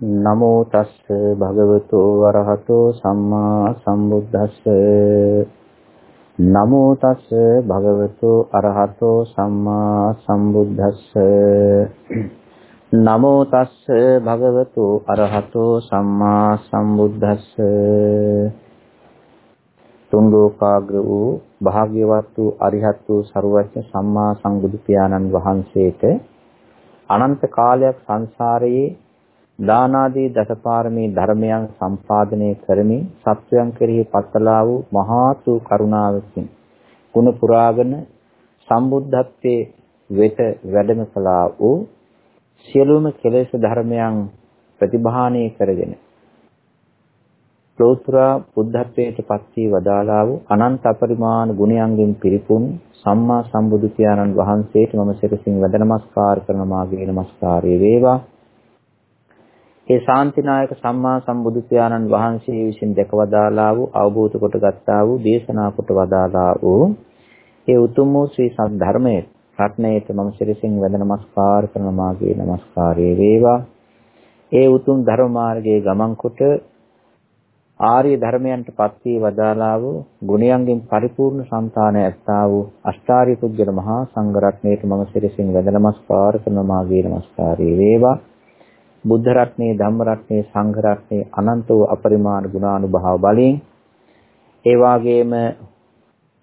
නමෝ තස්ස භගවතු වරහතෝ සම්මා සම්බුද්දස්ස. නමෝ තස්ස භගවතු අරහතෝ සම්මා සම්බුද්දස්ස. නමෝ තස්ස භගවතු අරහතෝ සම්මා සම්බුද්දස්ස. තුන් ලෝකාග්‍ර වූ භාග්‍යවත් වූ අරිහත් වූ සරුවච්ච සම්මා සම්බුදු පියාණන් වහන්සේට අනන්ත කාලයක් සංසාරයේ දානාදී දසපාරමී ධර්මයන් සම්පාදනය කරමින් සත්වයන් කෙරෙහි පතලා වූ මහා වූ කරුණාවකින් ගුණ පුරාගෙන සම්බුද්ධත්වයේ වෙත වැඩම කළා වූ සියලුම කෙලෙස් ධර්මයන් ප්‍රතිභාණය කරගෙන ලෝතර බුද්ධත්වයට පත් වී වදාළා වූ අනන්ත අපරිමාණ ගුණයන්ගෙන් පිරිපුන් සම්මා සම්බුදු පියාණන් වහන්සේට මම සිරසින් වැඳ නමස්කාර කරන මාගේ නමස්කාරය වේවා. ඒ ශාන්තිනායක සම්මා සම්බුදු පියාණන් වහන්සේ විසින් දැකවදාලා වූ අවබෝධ කොට ගත්තා වූ දේශනා කොට වදාලා වූ ඒ උතුම් වූ ශ්‍රී සද්ධර්මයේ රත්නයේත මම සිරසින් වැඳ නමස්කාර කරන මාගේ නමස්කාරය වේවා. ඒ උතුම් ධර්ම මාර්ගයේ ගමන් කොට ආර්ය ධර්මයන්ට පත් වී වදාලා වූ ගුණයන්ගෙන් පරිපූර්ණ సంతානය ඇත්තා වූ අෂ්ටාර්ය පුජ්‍යල මහා සංඝ රත්නයේත මම සිරසින් වැඳ නමස්කාර කරන මාගේ නමස්කාරය වේවා. බුද්ධ රත්නේ ධම්ම රත්නේ සංඝ රත්නේ අනන්ත වූ අපරිමාණ ගුණානුභාව බලයෙන් ඒ වාගේම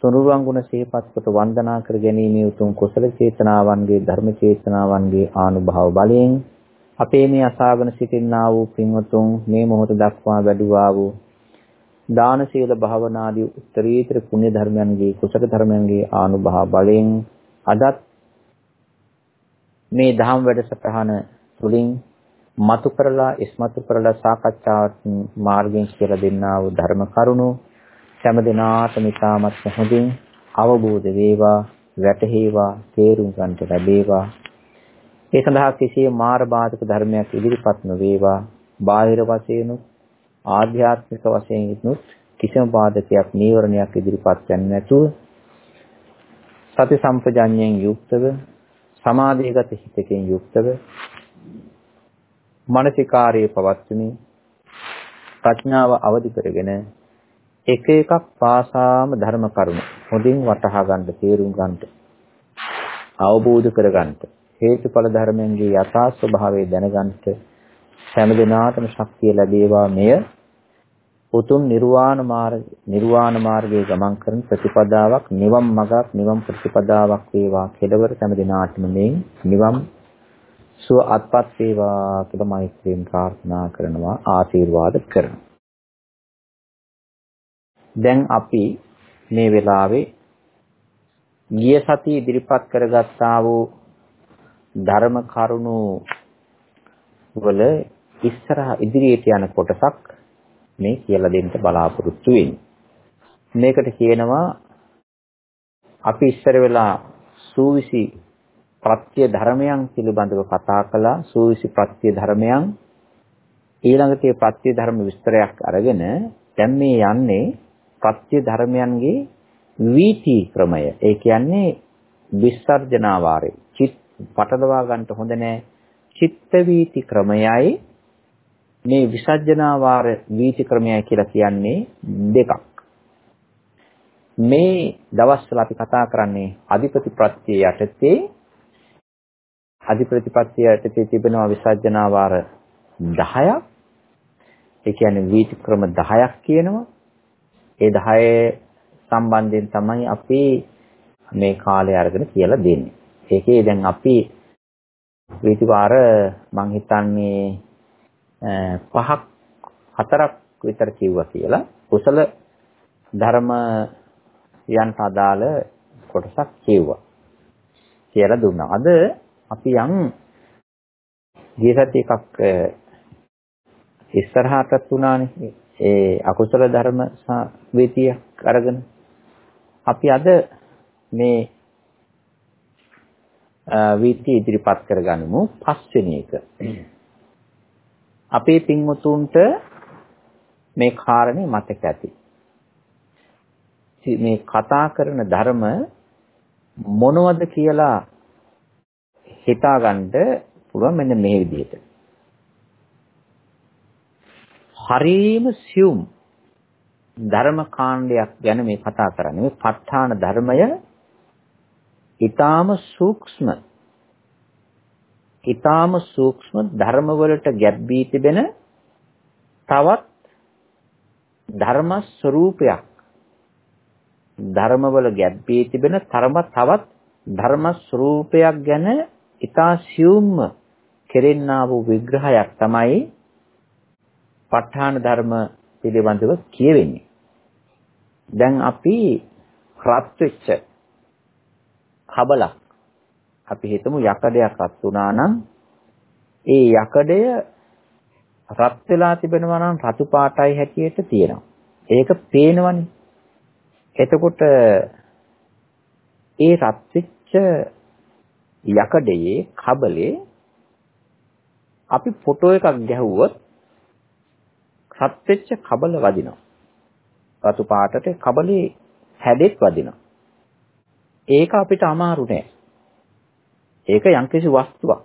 තුනුරුවන් ගුණ සිහිපත් කොට වන්දනා කර ගැනීමේ උතුම් කුසල චේතනාවන්ගේ ධර්ම චේතනාවන්ගේ ආනුභාව බලයෙන් අපේ මේ අසාගෙන සිටින්නා වූ පින්වතුන් මේ මොහොත දක්වා වැඩුවා වූ දාන සීල භාවනාදී උත්තරීතර පුණ්‍ය ධර්මයන්ගේ කුසල ධර්මයන්ගේ ආනුභාව බලයෙන් අදත් මේ දහම් වැඩසටහන තුලින් මතු කරලා ඉස්මතු කරලා සාකච්ඡාවත් මාර්ගයෙන් කියලා දෙන්නා වූ ධර්ම කරුණු හැම දිනාටම ඉතාමත් හොඳින් අවබෝධ වේවා වැටහේවා තේරුම් ගන්නට ලැබේවා. ඒ සඳහා කිසිය මාර බාධක ධර්මයක් ඉදිරිපත් නොවේවා. බාහිර වශයෙන් ආධ්‍යාත්මික වශයෙන් කිසිම බාධකයක් නීවරණයක් ඉදිරිපත් වෙන්නේ නැතුව සති සම්පජඤ්ඤයෙන් යුක්තව සමාධිගත හිතකින් යුක්තව මානසිකාර්යය පවත්වමින් ප්‍රඥාව අවදි කරගෙන එක එකක් පාසාම ධර්ම කරුණු හොඳින් වටහා ගන්න තේරුම් ගන්න අවබෝධ කර ගන්න හේතුඵල ධර්මයන්ගේ යථා ස්වභාවය දැනගන්න හැම දිනාටම ශක්තිය ලැබේවා මෙය. උතුම් නිර්වාණ මාර්ග නිර්වාණ මාර්ගයේ ගමන් කරන ප්‍රතිපදාවක් නිවන් මඟක් නිවන් ප්‍රතිපදාවක් වේවා කෙලවර හැම දිනාටම මේ නිවන් සුව අත්පත් වේවා කියලා මෛත්‍රියෙන් ප්‍රාර්ථනා කරනවා ආශිර්වාද කරනවා. දැන් අපි මේ වෙලාවේ ගිය සතිය ඉදිරිපත් කරගත්තා වූ ධර්ම කරුණු වල ඉස්සරහ ඉදිරියට යන කොටසක් මේ කියලා දෙන්න බලාපොරොත්තු වෙන්නේ. මේකට කියනවා අපි ඉස්සර වෙලා සූවිසි ප්‍රත්‍ය ධර්මයන් පිළිබඳව කතා කළා. සූවිසි ප්‍රත්‍ය ධර්මයන් ඊළඟට ඒ ප්‍රත්‍ය ධර්ම විස්තරයක් අරගෙන දැන් මේ යන්නේ ප්‍රත්‍ය ධර්මයන්ගේ වීති ක්‍රමය. ඒ කියන්නේ විසර්ජනාවාරය චිත් පටලවා ගන්න හොඳ නෑ. චිත්ත වීති ක්‍රමයයි. මේ විසර්ජනාවාර වීති ක්‍රමයයි කියලා කියන්නේ දෙකක්. මේ දවස්වල අපි කතා කරන්නේ අධිපති ප්‍රත්‍ය යටතේ අධිප්‍රතිපත්තියට තිබෙනවා විසර්ජනා වාර 10ක්. ඒ කියන්නේ වීති ක්‍රම 10ක් කියනවා. ඒ 10 සම්බන්ධයෙන් තමයි අපි මේ කාලය අරගෙන කියලා දෙන්නේ. ඒකේ දැන් අපි වීති වාර මං හිතන්නේ පහක් හතරක් විතර කිව්වා කියලා. කුසල ධර්ම යන්ට අදාළ කොටසක් කිව්වා. කියලා දුන්නා. අද අපි යම් ගියසත් එකක් ඉස්සරහටත් උනානේ ඒ අකුසල ධර්ම වේතියක් අරගෙන අපි අද මේ වීති ඉදිරිපත් කරගනිමු පස්වෙනි එක. අපේ පින්වතුන්ට මේ කාරණේ මතක ඇති. මේ කතා කරන ධර්ම මොනවද කියලා හිතා ගන්න පුළුවන් මෙන්න මේ විදිහට. හරීම සියුම් ධර්ම කාණ්ඩයක් ගැන මේ කතා කරන්නේ. මේ ප ဋ ාණ ධර්මය ඊටාම සූක්ෂම ඊටාම සූක්ෂම ධර්ම වලට ගැබ්බී තිබෙන තවත් ධර්ම ස්වરૂපයක් ධර්මවල ගැබ්බී තිබෙන තරම තවත් ධර්ම ස්වરૂපයක් ගැන ඊටා සියුම්ම කෙරෙන්නා වූ විග්‍රහයක් තමයි ප ဋ ාණ ධර්ම පිළිබඳව කියවෙන්නේ. දැන් අපි රත් වෙච්ච කබලක් අපි හිතමු යකඩයක් රත් වුණා නම් ඒ යකඩය රත් වෙලා තිබෙනවා නම් රතු පාටයි හැටියට තියෙනවා. ඒක පේනවනේ. එතකොට ඒ රත් වෙච්ච යකඩයේ කබලේ අපි ෆොටෝ එකක් ගැහුවොත් රත් වෙච්ච කබල වදිනවා. රතු පාටට කබලේ හැඩෙත් වදිනවා. ඒක අපිට අමාරු නෑ. ඒක යම්කිසි වස්තුවක්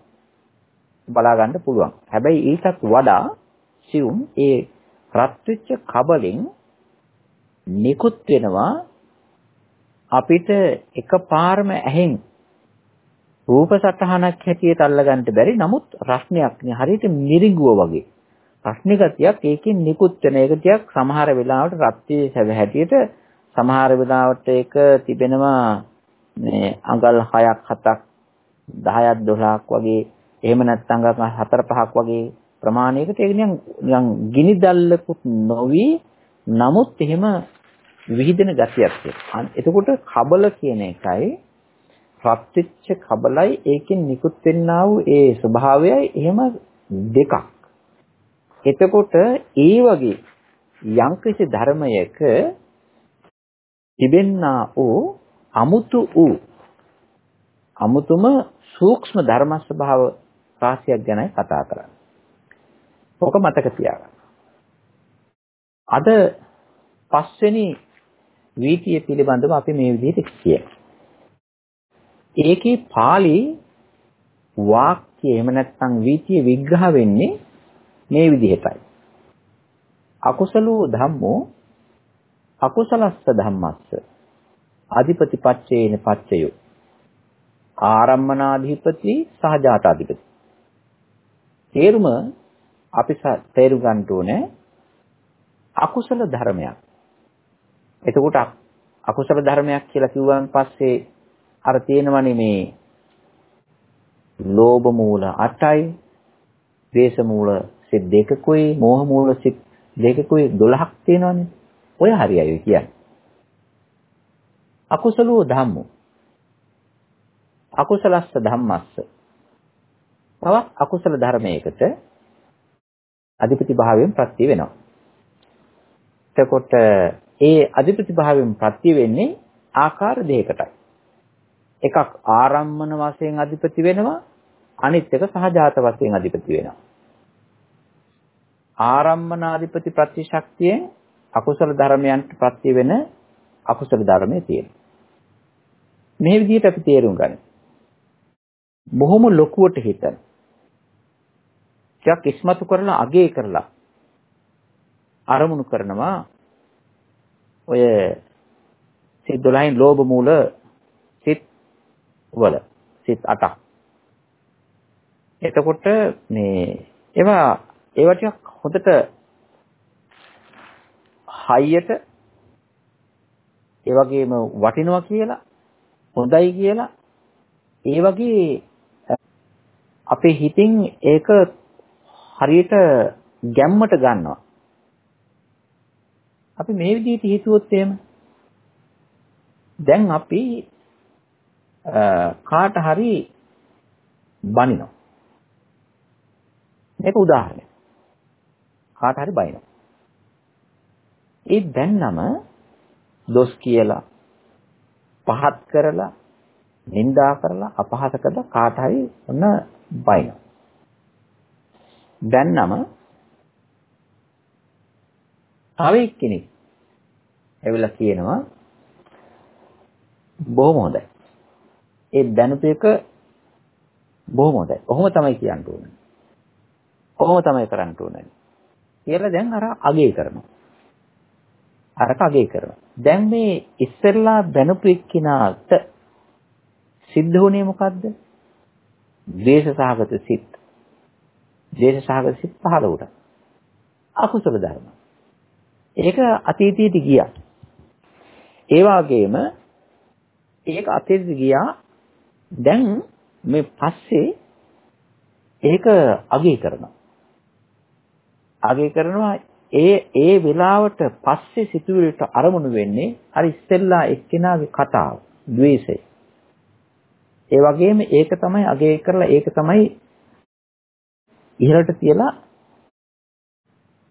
බලා ගන්න පුළුවන්. හැබැයි ඊටත් වඩා සියුම් ඒ රත් වෙච්ච කබලෙන් නිකුත් වෙනවා අපිට එකපාරම ඇහෙන් රූප සටහනක් හැටියට අල්ලගන්න බැරි නමුත් රස්නයක් නේ. හරියට මිරිඟුව වගේ. රස්නි ගතියක් ඒකෙන් නිකුත් වෙන එක ටිකක් සමහර වෙලාවට රත්යේ සැව හැටියට සමහර වෙලාවට ඒක තිබෙනවා මේ අඟල් 6ක් 7ක් 10ක් 12ක් වගේ. එහෙම නැත්නම් 4 5ක් වගේ ප්‍රමාණයකට ඒක නිකන් ගිනි දැල්ලකුත් නොවි. නමුත් එහෙම විහිදෙන ගතියක් තියෙනවා. එතකොට කබල කියන එකයි රත් වෙච්ච කබලයි ඒකෙන් නිකුත් වෙන්නා වූ ඒ ස්වභාවයයි එහෙම දෙකක්. එතකොට ඒ වගේ යම්කිසි ධර්මයක තිබෙන්නා වූ අමුතු වූ අමුතුම සූක්ෂම ධර්ම ස්වභාව රාශියක් ගැනයි කතා කරන්නේ. ඔක මතක තියාගන්න. අද පස්වෙනි වීතිය පිළිබඳව අපි මේ විදිහට කියනවා. ඒකේ pāli වාක්‍ය එහෙම නැත්නම් වීතිය විග්‍රහ වෙන්නේ මේ විදිහටයි. අකුසලෝ ධම්මෝ අකුසලස්ස ධම්මස්ස අධිපති පච්චේන පච්චයෝ ආරම්මනාධිපති සහජාතාධිපති තේරුම අපි තේරු ගන්න ඕනේ අකුසල ධර්මයක් එතකොට අකුසල ධර්මයක් කියලා කිව්වන් පස්සේ අර තියෙනවනේ මේ ලෝභ මූල 8යි, ද්වේෂ මූල සිත් දෙකකුයි, මෝහ මූල සිත් දෙකකුයි 12ක් තියෙනවනේ. ඔය හරියයි කියන්නේ. අකුසලෝ ධම්මෝ. අකුසලස්ස ධම්මස්ස. තවත් අකුසල ධර්මයකට අධිපති භාවයෙන් ප්‍රත්‍ය වෙනවා. එතකොට ඒ අධිපති භාවයෙන් ප්‍රත්‍ය වෙන්නේ ආකාර දෙකකටයි. එකක් ආරම්මන වශයෙන් අධිපති වෙනවා අනිත් එක සහජාත වශයෙන් අධිපති වෙනවා. ආරම්මන අධිපති ප්‍රතිශක්තියෙන් අකුසල ධර්මයන්ට ප්‍රත්‍ය වෙන අකුසල ධර්මයේ තියෙනවා. මේ විදිහට අපි තේරුම් ගන්න. බොහොම ලොකුවට හිතන. ටිකක් ඉස්මතු කරලා අගේ කරලා අරමුණු කරනවා ඔය සිත් 12න් ලෝභ මූල සිත් වල සිත් 8ක්. එතකොට මේ ඒවා ඒවා ටිකක් හොඳට හයියට ඒ වගේම වටිනවා කියලා හොඳයි කියලා ඒ වගේ අපේ හිතින් ඒක හරියට ගැම්මට ගන්නවා. අපි මේ විදිහට හිතුවොත් එහෙම දැන් අපි කාට හරි බනිනවා. මේක උදාහරණයක්. කාට හරි බනිනවා. ඒ දැන්නම දොස් කියලා පහත් කරලා නිඳා කරලා අපහාස කරලා කාට හරි ඔන්න බනිනවා. දැන්නම තව එක්කෙනෙක් ඇවිල්ලා කියනවා බොහොම හොඳයි. ඒ දැනුතු එක බොහොම හොඳයි. ඔහොම තමයි කියන්න ඕනේ. ඔහොම තමයි කරන්න ඕනේ. කියලා දැන් අර අගේ කරනවා. අරක අගේ කරනවා. දැන් මේ ඉස්සෙල්ලා බැනපු එක්කිනාට සිද්ධ වුණේ මොකද්ද? ද්වේෂ සහගත සිත්. ද්වේෂ සහගත සිත් පහළ වුණා. අකුසල ධර්ම. ඒක අතීතයට ගියා. ඒ වගේම ඒක අතීතයට ගියා. දැන් මේ පස්සේ ඒක අගේ කරනවා. අගේ කරනවා ඒ ඒ වෙලාවට පස්සේ සිතුවිලිට අරමුණු වෙන්නේ අර ඉස්සෙල්ලා එක්කෙනාගේ කතාව, द्वේෂය. ඒ වගේම ඒක තමයි අගේ කරලා ඒක තමයි ඉහළට තියලා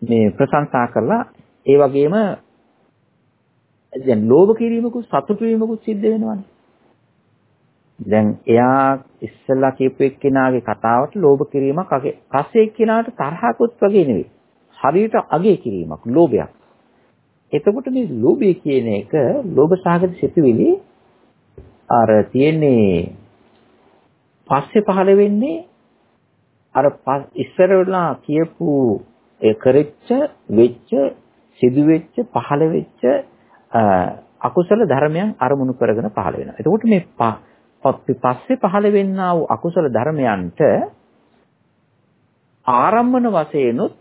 මේ ප්‍රශංසා කරලා ඒ වගේම දැන් ලෝභ කිරීමකුත් සතුටු වීමකුත් සිද්ධ වෙනවනේ. දැන් එයා ඉස්සෙල්ලා කියපු එක්කෙනාගේ කතාවට ලෝභ කිරීමක් අගේ පස්සේ එක්කෙනාට තරහකුත් වගේ නෙවෙයි. හරියට අගේ කිරීමක් ලෝභයක්. එතකොට මේ ලෝභය කියන එක ලෝභ සාගත සිතුවිලි අර තියෙන්නේ පස්සේ පහළ වෙන්නේ අර ඉස්සර වෙලා කියපු ඒ කරෙච්ච වෙච්ච සිදුවෙච්ච පහළ වෙච්ච අකුසල ධර්මයන් අරමුණු කරගෙන පහළ වෙනවා. එතකොට මේ පස්සේ පහළ වෙන්නා වූ අකුසල ධර්මයන්ට ආරම්භන වශයෙන්ුත්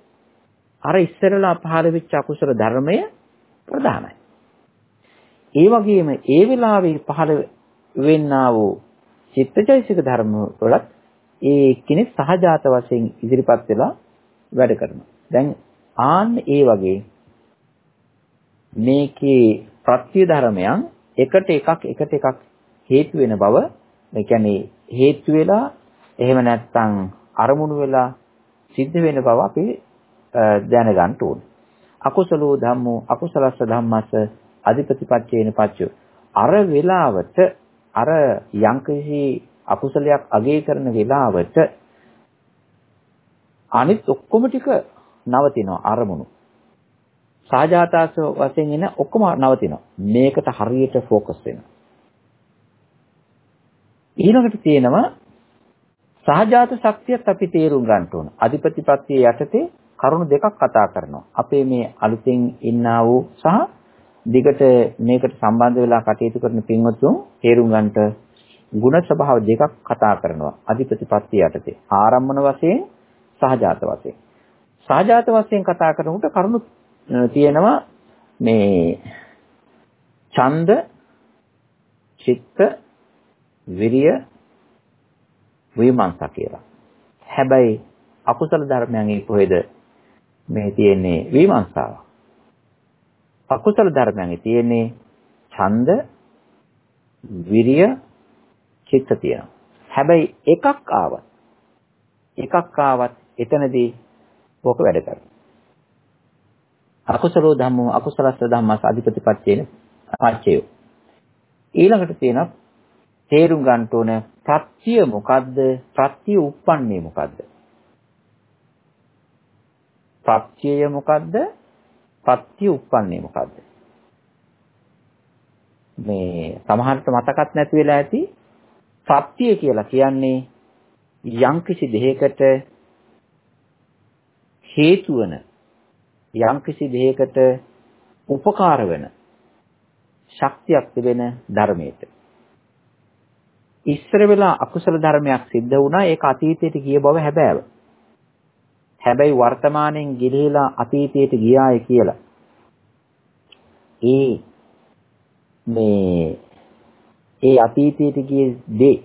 අර ඉස්සරලා පහළ වෙච්ච අකුසල ධර්මය ප්‍රධානයි. ඒ වගේම ඒ වෙලාවේ පහළ වෙන්නා වූ චිත්තචෛසික ධර්ම වලත් ඒ කෙනෙක් සහජාත වශයෙන් ඉදිරිපත් වෙලා වැඩ කරනවා. දැන් ආන්න ඒ වගේ මේකේ ප්‍රත්‍ය ධර්මයන් එකට එකක් එකට එකක් හේතු වෙන බව ඒ කියන්නේ හේතු වෙලා එහෙම නැත්නම් අරමුණු වෙලා සිද්ධ වෙන බව අපි දැනගන්න ඕනේ. අකුසලෝ ධම්මෝ අකුසලස්ස ධම්මස්ස අධිපතිපච්චේන පච්චෝ අර වෙලාවට අර යංකෙහි අකුසලයක් අගේ කරන වෙලාවට අනිත් ඔක්කොම ටික නවතිනවා අරමුණු. සාජාතාස වශයෙන් එන ඔක්කොම නවතිනවා. මේකට හරියට ફોකස් වෙනවා. ඊළඟට තියෙනවා සහජාත ශක්තියත් අපි තේරුම් ගන්න ඕන. අධිපතිපත්තිය යටතේ කරුණු දෙකක් කතා කරනවා. අපේ මේ අලුතෙන් ඉන්නා වූ සහ දිගට මේකට සම්බන්ධ වෙලා කටයුතු කරන පින්වත්තුන් තේරුම් ගන්නට ಗುಣ ස්වභාව දෙකක් කතා කරනවා. අධිපතිපත්තිය යටතේ. ආරම්මන වශයෙන් සහජාත වශයෙන්. සහජාත වශයෙන් කතා කරනකොට කරුණු තියෙනවා මේ ඡන්ද චිත්ත විරිය විමර්ශ කියලා. හැබැයි අකුසල ධර්මයන්ගේ කොහෙද මේ තියෙන්නේ විමර්ශාව. අකුසල ධර්මයන්ගේ තියෙන්නේ ඡන්ද විරිය චිත්ත තියෙනවා. හැබැයි එකක් ආවත් එකක් ආවත් එතනදී ඕක වැඩ කරනවා. අකුසලෝ ධම්මෝ අකුසලස්ස ධම්මස් අධිපතිපත්‍යේන පච්චයෝ. ඊළඟට තියෙනවා තේරුම් ගන්න ඕන ප්‍රත්‍ය මොකද්ද? ප්‍රත්‍ය උප්පන්නේ මොකද්ද? ප්‍රත්‍යය මොකද්ද? ප්‍රත්‍ය උප්පන්නේ මොකද්ද? මේ සමහරට මතකත් නැති වෙලා ඇති ප්‍රත්‍ය කියලා කියන්නේ යම්කිසි දෙයකට හේතු වන යම්කිසි දෙයකට උපකාර වෙන ශක්තියක් තිබෙන ධර්මයට ඉස්සර වෙලා අකුසල ධර්මයක් සිද්ධ වුණා. ඒක අතීතයට ගිය බව හැබෑව. හැබැයි වර්තමානයෙන් ගිලිහිලා අතීතයට ගියාය කියලා. ඒ මේ ඒ අතීතයට ගිය දේ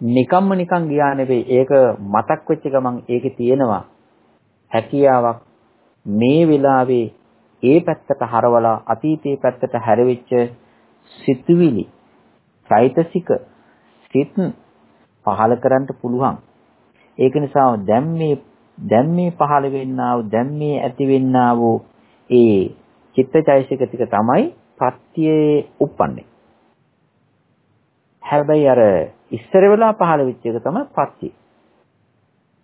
නිකම්ම නිකන් ගියා නෙවෙයි. ඒක මතක් වෙච්ච ගමන් ඒකේ තියෙනවා. හැකියාවක් මේ වෙලාවේ ඒ පැත්තට හරවලා අතීතයේ පැත්තට හැරෙවිච්ච සිතුවිලි චෛතසික සිත් පහල කරන්න පුළුවන් ඒක නිසා දැන් මේ දැන් මේ පහළ වෙන්නා වූ දැන් මේ ඇති වෙන්නා වූ ඒ චිත්තචෛසික ටික තමයි ප්‍රත්‍යේ උප්පන්නේ. හැබැයි අර ඉස්සර වෙලා පහළ වෙච්ච එක තමයි ප්‍රත්‍ය.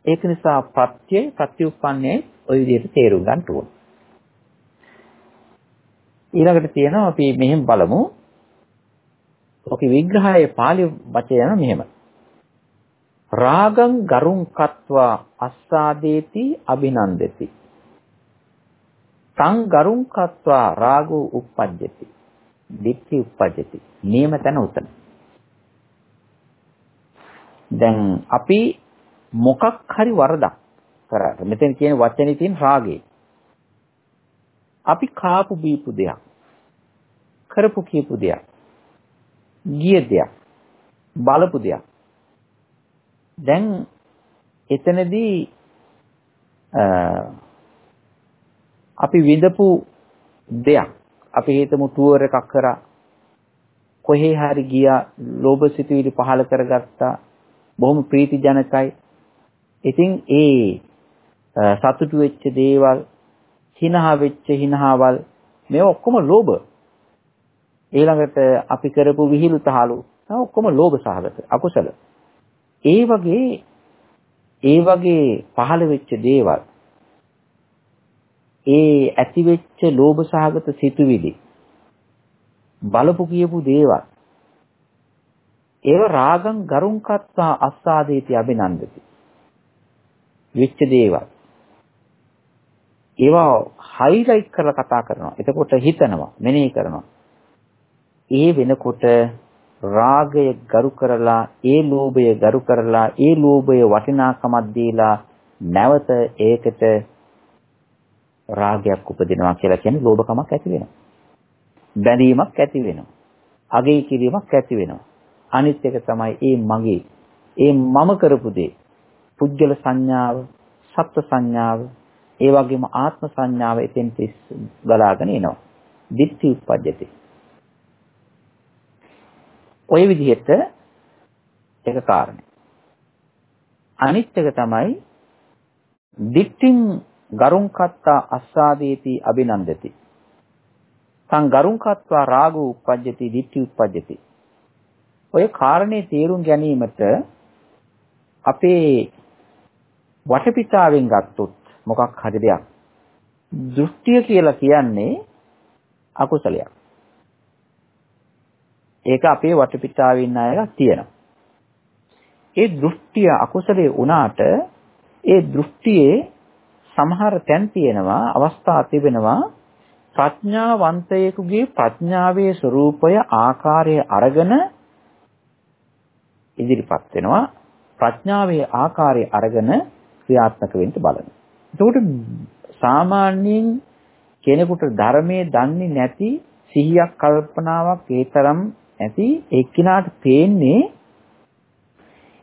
ඒක නිසා ප්‍රත්‍ය ප්‍රත්‍යඋප්පන්නේ ওই විදිහට තේරුම් ගන්න ඕන. ඊළඟට තියෙනවා අපි මෙහෙම බලමු. ඔකේ විග්‍රහයේ පාළි වචන මෙහෙම. රාගං ගරුං කତ୍වා අස්සාදේති අභිනන්දති තං ගරුං කତ୍වා රාගෝ uppajjati. දික්ටි uppajjati. නියම තැන උතන. දැන් අපි මොකක් හරි වරදක් කරාට මෙතන කියන වචනේ තියෙන රාගේ. අපි කාපු බීපු දෙයක් කරපු කියපු දෙයක් ගිය දෙයක් බලපු දෙයක්. දැන් එතනදී අපි විඳපු දෙයක් අපි හිතමු ටුවර් එකක් කරා. කොහේ හරි ගියා ලෝභ සිතුවිලි පහල කරගත්තා බොහොම ප්‍රීතිජනකයි. ඉතින් ඒ සතුටු වෙච්ච දේවල් හිනහා වෙච්ච හිනහාවල් මේ ඔක්කොම ලෝභ. ඊළඟට අපි කරපු විහිළු තහළු. ඔක්කොම ලෝභ සහගත අකුසල. ඒ වගේ ඒ වගේ පහළ වෙච්ච දේවල් ඒ ඇති වෙච්ච ලෝභ සහගත සිතුවිලි බලපු කියපු දේවල් ඒව රාගං ගරුං කත්වා අස්සාදේති අබිනන්දති වෙච්ච දේවල්. ඒවා හයිලයිට් කරලා කතා කරනවා. එතකොට හිතනවා මෙනෙහි කරනවා. ඒ වෙනකොට රාගය ගරු කරලා ඒ ලෝභය ගරු කරලා ඒ ලෝභය වටිනාකමක් දීලා නැවත ඒකට රාගයක් උපදිනවා කියලා කියන්නේ ලෝභකමක් ඇති වෙනවා. බැඳීමක් ඇති වෙනවා. අගේ කිරීමක් ඇති වෙනවා. අනිත් එක තමයි ඒ මගේ ඒ මම කරපු දේ පුද්ගල සංඥාව, සත්ත්ව සංඥාව, ඒ වගේම ආත්ම සංඥාව එතෙන්ට ගලාගෙන එනවා. දිට්ඨි උප්පජ්ජති. ওই විදිහට එක කාරණේ. අනිත් එක තමයි දිට්ඨින් ගරුං කත්තා අස්සාදේති අබිනන්දති. තං ගරුං කත්වා රාගෝ උප්පජ්ජති දිට්ඨි උප්පජ්ජති. ඔය කාරණේ තේරුම් ගැනීමට අපේ වටපිටාවෙන් ගත්තොත් මොකක් හරි දෙයක් දෘෂ්ටිය කියලා කියන්නේ අකුසලයක්. ඒක අපේ වටපිටාවේ ඉන්න අයලා තියෙනවා. ඒ දෘෂ්ටිය අකුසලේ වුණාට ඒ දෘෂ්ටියේ සමහර තැන් තියෙනවා අවස්ථා තිබෙනවා ප්‍රඥාවන්තයෙකුගේ ප්‍රඥාවේ ස්වરૂපය ආකාරය අරගෙන ඉදිරිපත් වෙනවා ප්‍රඥාවේ ආකාරය අරගෙන ක්‍රියාත්මක වෙන්න බලන. එතකොට සාමාන්‍යයෙන් කෙනෙකුට ධර්මයේ දන්නේ නැති සිහියක් කල්පනාවක් ඒ තරම් ඇති එක්කිනාට පේන්නේ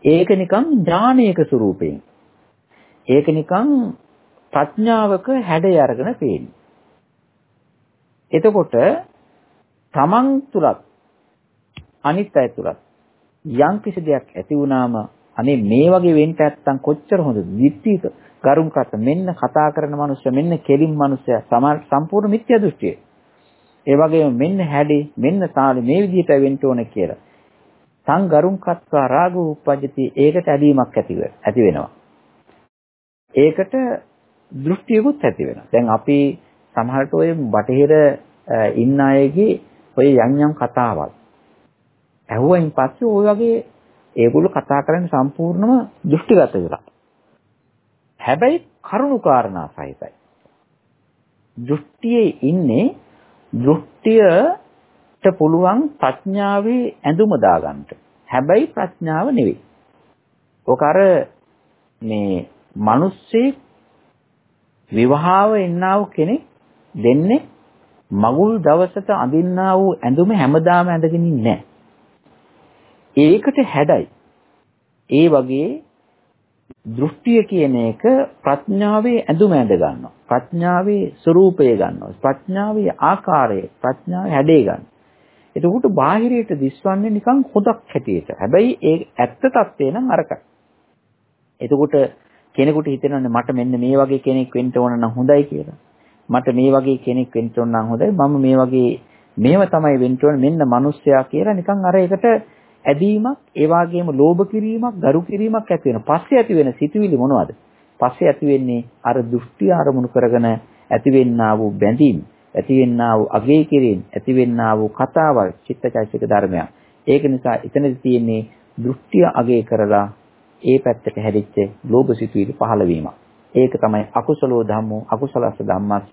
ඒක නිකන් ඥානයක ස්වરૂපයෙන්. ඒක නිකන් ප්‍රඥාවක හැඩය අරගෙන පේන්නේ. එතකොට තමන් තුලත් අනිත් අය තුලත් යම් කිසි දෙයක් ඇති වුණාම අනේ මේ වගේ වෙන්න නැත්තම් කොච්චර හොඳද? විත්තික ගරුම් කත මෙන්න කතා කරන මනුස්සය මෙන්න කෙලින් මනුස්සය සම්පූර්ණ මිත්‍යා දෘෂ්ටිය. ඒ වගේම මෙන්න හැඩේ මෙන්න තාලේ මේ විදිහට වෙන්න ඕනේ කියලා. සංගරුම් කත්වා රාගෝ උපජ්ජති ඒකට ඇලීමක් ඇතිව ඇති වෙනවා. ඒකට දෘෂ්ටියකුත් ඇති වෙනවා. දැන් අපි සමහරට ඔය බටහිර ඉන්න අයගේ ඔය යම් යම් කතාවල් ඇහුවයින් පස්සේ ওই වගේ ඒගොල්ලෝ කතා කරන්නේ සම්පූර්ණම දෘෂ්ටිගත වෙලා. හැබැයි කරුණු කාරණා සහිතයි. දෘෂ්ටියේ ඉන්නේ දෘෂ්ටියට පුළුවන් ප්‍රඥාවේ ඇඳුම දාගන්න. හැබැයි ප්‍රඥාව නෙවෙයි. ඔක අර මේ මිනිස්සේ විවාහව එන්නා වූ කෙනෙක් දෙන්නේ මගුල් දවසට අඳින්නා වූ ඇඳුම හැමදාම ඇඳගෙන ඉන්නේ ඒකට හැඩයි. ඒ වගේ දෘෂ්ටිය කියන එක ප්‍රඥාවේ ඇඳුම ඇඳ ගන්නවා. ප්‍රඥාවේ ස්වરૂපය ගන්නවා. ප්‍රඥාවේ ආකාරය, ප්‍රඥාවේ හැඩය ගන්නවා. එතකොට බාහිරයට දිස්වන්නේ නිකන් හොදක් හැටියට. හැබැයි ඒ ඇත්ත తත්වේ නම් අරකයි. එතකොට කෙනෙකුට හිතෙනවනේ මට මෙන්න මේ වගේ කෙනෙක් වෙන්න ඕන නම් හොඳයි කියලා. මට මේ වගේ කෙනෙක් වෙන්න ඕන නම් හොඳයි. මම මේ වගේ මේව තමයි වෙන්න ඕන මෙන්න මිනිස්සයා කියලා නිකන් අර එකට ඇදීමක්, ඒ වගේම ලෝභ කිරීමක්, ගරු කිරීමක් ඇති වෙනවා. පස්සේ ඇති වෙන සිතුවිලි මොනවද? පස්සේ ඇති වෙන්නේ අර දෘෂ්ටි ආරමුණු කරගෙන ඇතිවෙන්නා වූ බැඳීම්, ඇතිවෙන්නා වූ අගේ කිරීම, ඇතිවෙන්නා වූ කතාවල්, චිත්තචෛතසික ධර්මයන්. ඒක නිසා එතනදි තියෙන්නේ දෘෂ්ටිය අගේ කරලා ඒ පැත්තට හැරිච්ච ලෝභ සිතුවිලි පහළ වීමක්. ඒක තමයි අකුසලෝ ධම්මෝ අකුසලස්ස ධම්මස්ස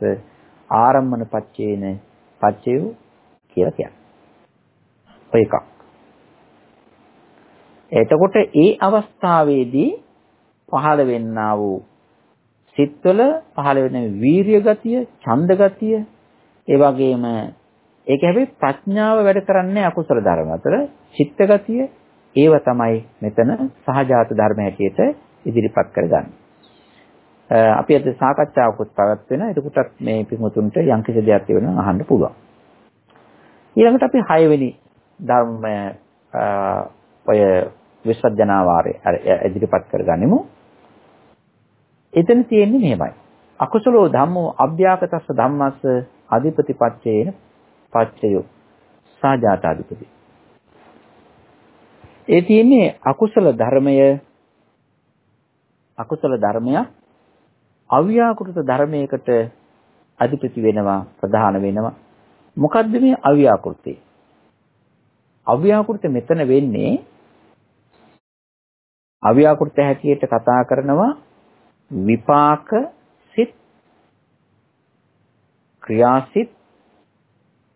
ආරම්මන පච්චේන පච්චය කියලා කියන්නේ. ඔය එකක්. එතකොට ඒ අවස්ථාවේදී පහළ වෙන්නා වූ සිත්වල පහළ වෙන වීරිය ගතිය, ඡන්ද ගතිය, ඒ වගේම ඒක හැබැයි ප්‍රඥාව වැඩ කරන්නේ අකුසල ධර්ම අතර චිත්ත ගතිය ඒව තමයි මෙතන සහජාත ධර්ම හැටියට ඉදිරිපත් කරගන්නේ. අපි අද සාකච්ඡාවකුත් පවත්වන. එතකොටත් මේ පිටුතුන්ට යම්කිසි දෙයක් තියෙනවා අහන්න පුළුවන්. ඊළඟට අපි 6 වෙනි ධර්මය ඔය විශ්වඥාවාරය ඉදිරිපත් කරගනිමු. එතන තියෙන්නේ මෙහෙමයි. අකුසලෝ ධම්මෝ අභ්‍යාකතස්ස ධම්මස්ස අධිපති පච්චේන පච්චයෝ සාජාතාධිපති. ඒ තියෙන්නේ අකුසල ධර්මය අකුසල ධර්මයක් අව්‍යාකෘත ධර්මයකට අධිපති වෙනවා ප්‍රධාන වෙනවා මොකද්ද මේ අව්‍යාකෘතේ අව්‍යාකෘත මෙතන වෙන්නේ අව්‍යාකෘත හැටියට කතා කරනවා විපාක සිත් ක්‍රියාසිත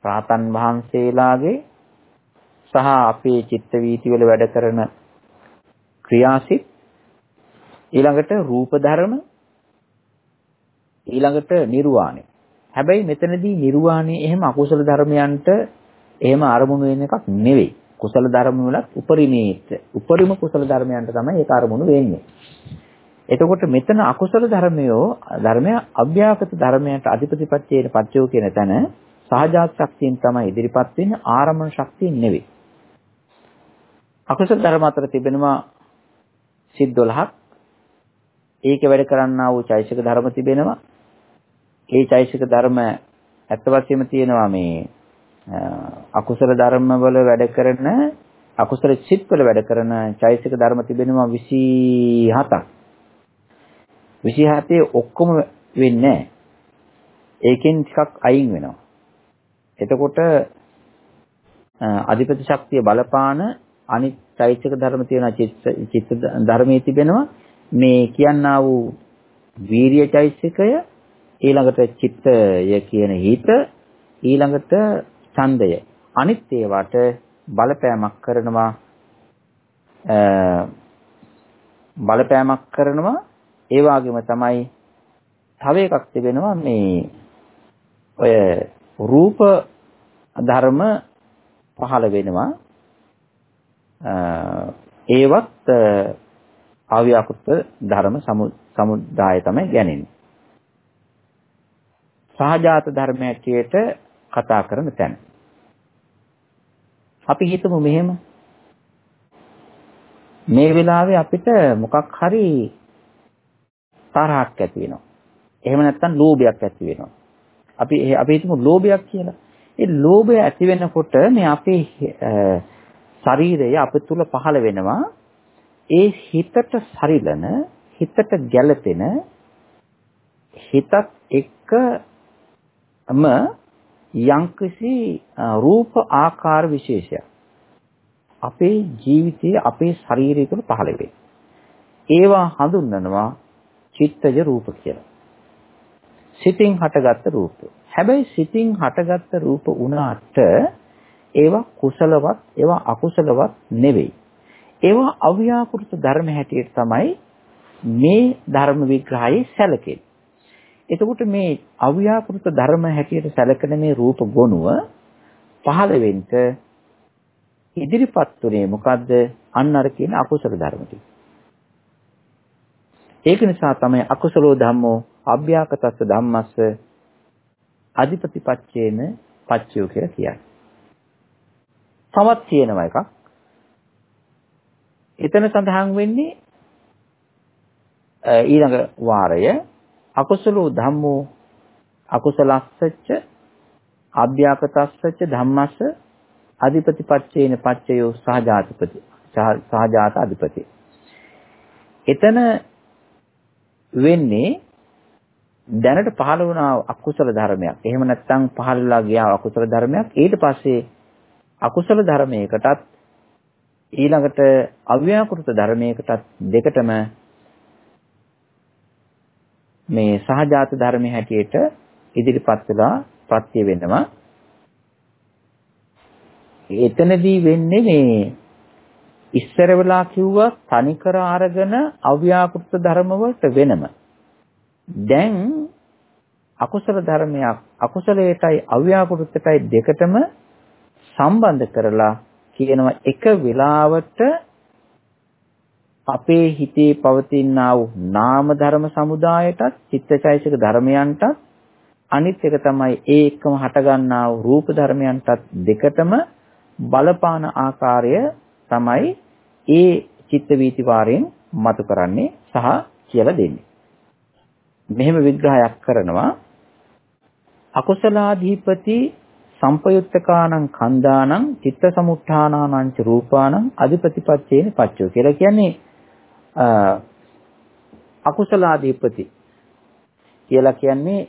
රාතන් වහන්සේලාගේ සහ අපේ චිත්ත වීති වල වැඩ කරන ක්‍රියාසිත ඊළඟට රූප ධර්ම ඊළඟට නිර්වාණය. හැබැයි මෙතනදී නිර්වාණය එහෙම අකුසල ධර්මයන්ට එහෙම අරමුණු වෙන එකක් නෙවෙයි. කුසල ධර්ම වලත් උපරිමේත උපරිම කුසල ධර්මයන්ට තමයි ඒක අරමුණු වෙන්නේ. එතකොට මෙතන අකුසල ධර්මයෝ ධර්මය අභ්‍යාකත ධර්මයන්ට අධිපතිපත්තියේ පත්‍යෝ කියන තැන සහජාත ශක්තියෙන් තමයි ඉදිරිපත් වෙන්නේ ආරම්භන ශක්තියෙන් නෙවෙයි. අකුසල ධර්ම අතර තිබෙනවා සිත් 12ක්. ඒකේ වැඩ කරන්නා වූ චෛසික ධර්ම තිබෙනවා. ඒ චෛසික ධර්ම ඇත්ත වශයෙන්ම තියෙනවා මේ අකුසල ධර්ම වල වැඩ කරන අකුසල චිත් වල වැඩ කරන චෛසික ධර්ම තිබෙනවා 27ක් 27 ඔක්කොම වෙන්නේ ඒකෙන් ටිකක් අයින් වෙනවා. එතකොට අධිපති ශක්තිය බලපාන අනිත් චෛතසික ධර්ම තියෙන චිත්ත ධර්මයේ තිබෙනවා. මේ කියන්නා වූ වීරිය චෛතසිකය ඊළඟට චිත්තය කියන හිත ඊළඟට ඡන්දය. අනිත් ඒවාට බලපෑමක් කරනවා බලපෑමක් කරනවා ඒ වගේම තමයි තව එකක් තිබෙනවා මේ ඔය රූප ධර්ම පහළ වෙනවා ඒවත් අව්‍යාකෘත ධර්ම සමුදාය තමයි ගැනෙන්නේ. සහජාත ධර්මයට කතා කරන තැන. අපි හිතමු මෙහෙම මේ වෙලාවේ අපිට මොකක් හරි තරහක් ඇති වෙනවා. එහෙම නැත්නම් ලෝභයක් ඇති වෙනවා. අපි අපි හිතමු ලෝභයක් කියලා. ඒ ලෝභය ඇති වෙනකොට මේ අපේ ශරීරය අප තුල පහළ වෙනවා ඒ හිතට සරිලන හිතට ගැළපෙන හිතත් එක්කම යම්කිසි රූප ආකාර විශේෂයක් අපේ ජීවිතයේ අපේ ශරීරය තුළ පහළ වෙයි. ඒවා හඳුන්වනවා චිත්තජ රූප කියලා. සිතින් හටගත්ත රූප. හැබැයි සිතින් හටගත්ත රූප වුණාට ඒවා කුසලවත් ඒවා අකුසලවත් නෙවෙයි. ඒවා අව්‍යාකෘත ධර්ම හැටියට තමයි මේ ධර්ම විග්‍රහයේ සැලකෙන්නේ. එතකොට මේ අව්‍යාකෘත ධර්ම හැටියට සැලකෙන මේ රූප ගොනුව පහළ වෙන්න ඉදිරිපත් උනේ මොකද්ද? අන්න අර කියන අකුසල ධර්ම ටික. ඒක නිසා තමයි අකුසලෝ ධම්මෝ අභ්‍යාකතස්ස ධම්මස්ස අධිපතිපච්චේන පච්චයෝ කියලා කියන්නේ. තවත් තියෙනවා එකක්. එතන සඳහන් වෙන්නේ ඊළඟ වාරය අකුසලෝ ධම්මෝ අකුසලස්සච්ච අභ්‍යාකතස්සච්ච ධම්මස්ස අධිපතිපච්චේන පච්චයෝ සහජාතිපති සහජාත අධිපති. එතන වෙන්නේ දැනට පහළ වුණා අකුසල ධර්මයක්. එහෙම නැත්නම් පහළලා ගියා අකුසල ධර්මයක්. ඊට පස්සේ අකුසල ධර්මයකටත් ඊළඟට අව්‍යාකෘත ධර්මයකටත් දෙකටම මේ සහජාත ධර්මයේ හැටියට ඉදිරිපත් වෙලා ප්‍රත්‍ය වෙනවා. එතනදී වෙන්නේ මේ ඉස්සර වෙලා කිව්වා තනිකර අරගෙන අව්‍යාකෘත ධර්ම වලට වෙනම. දැන් අකුසල ධර්මයක් අකුසලයටයි අව්‍යාකෘතයටයි දෙකටම සම්බන්ධ කරලා කියනවා එක වෙලාවට අපේ හිතේ පවතිනා වූ නාම ධර්ම සමුදායටත් චිත්තචෛසික ධර්මයන්ටත් අනිත් එක තමයි ඒ එක්කම හටගන්නා වූ රූප ධර්මයන්ටත් දෙකටම බලපාන ආකාරය තමයි ඒ චිත්ත වීති වාරයෙන් මතු කරන්නේ සහ කියලා දෙන්නේ. මෙහෙම විග්‍රහයක් කරනවා අකුසලාධිපති සම්පයුත්තකානං කන්දානං චිත්ත සමුත්ථානානං ච රූපානං අධිපතිපච්චේන පච්චෝ කියලා කියන්නේ අකුසලාධිපති කියලා කියන්නේ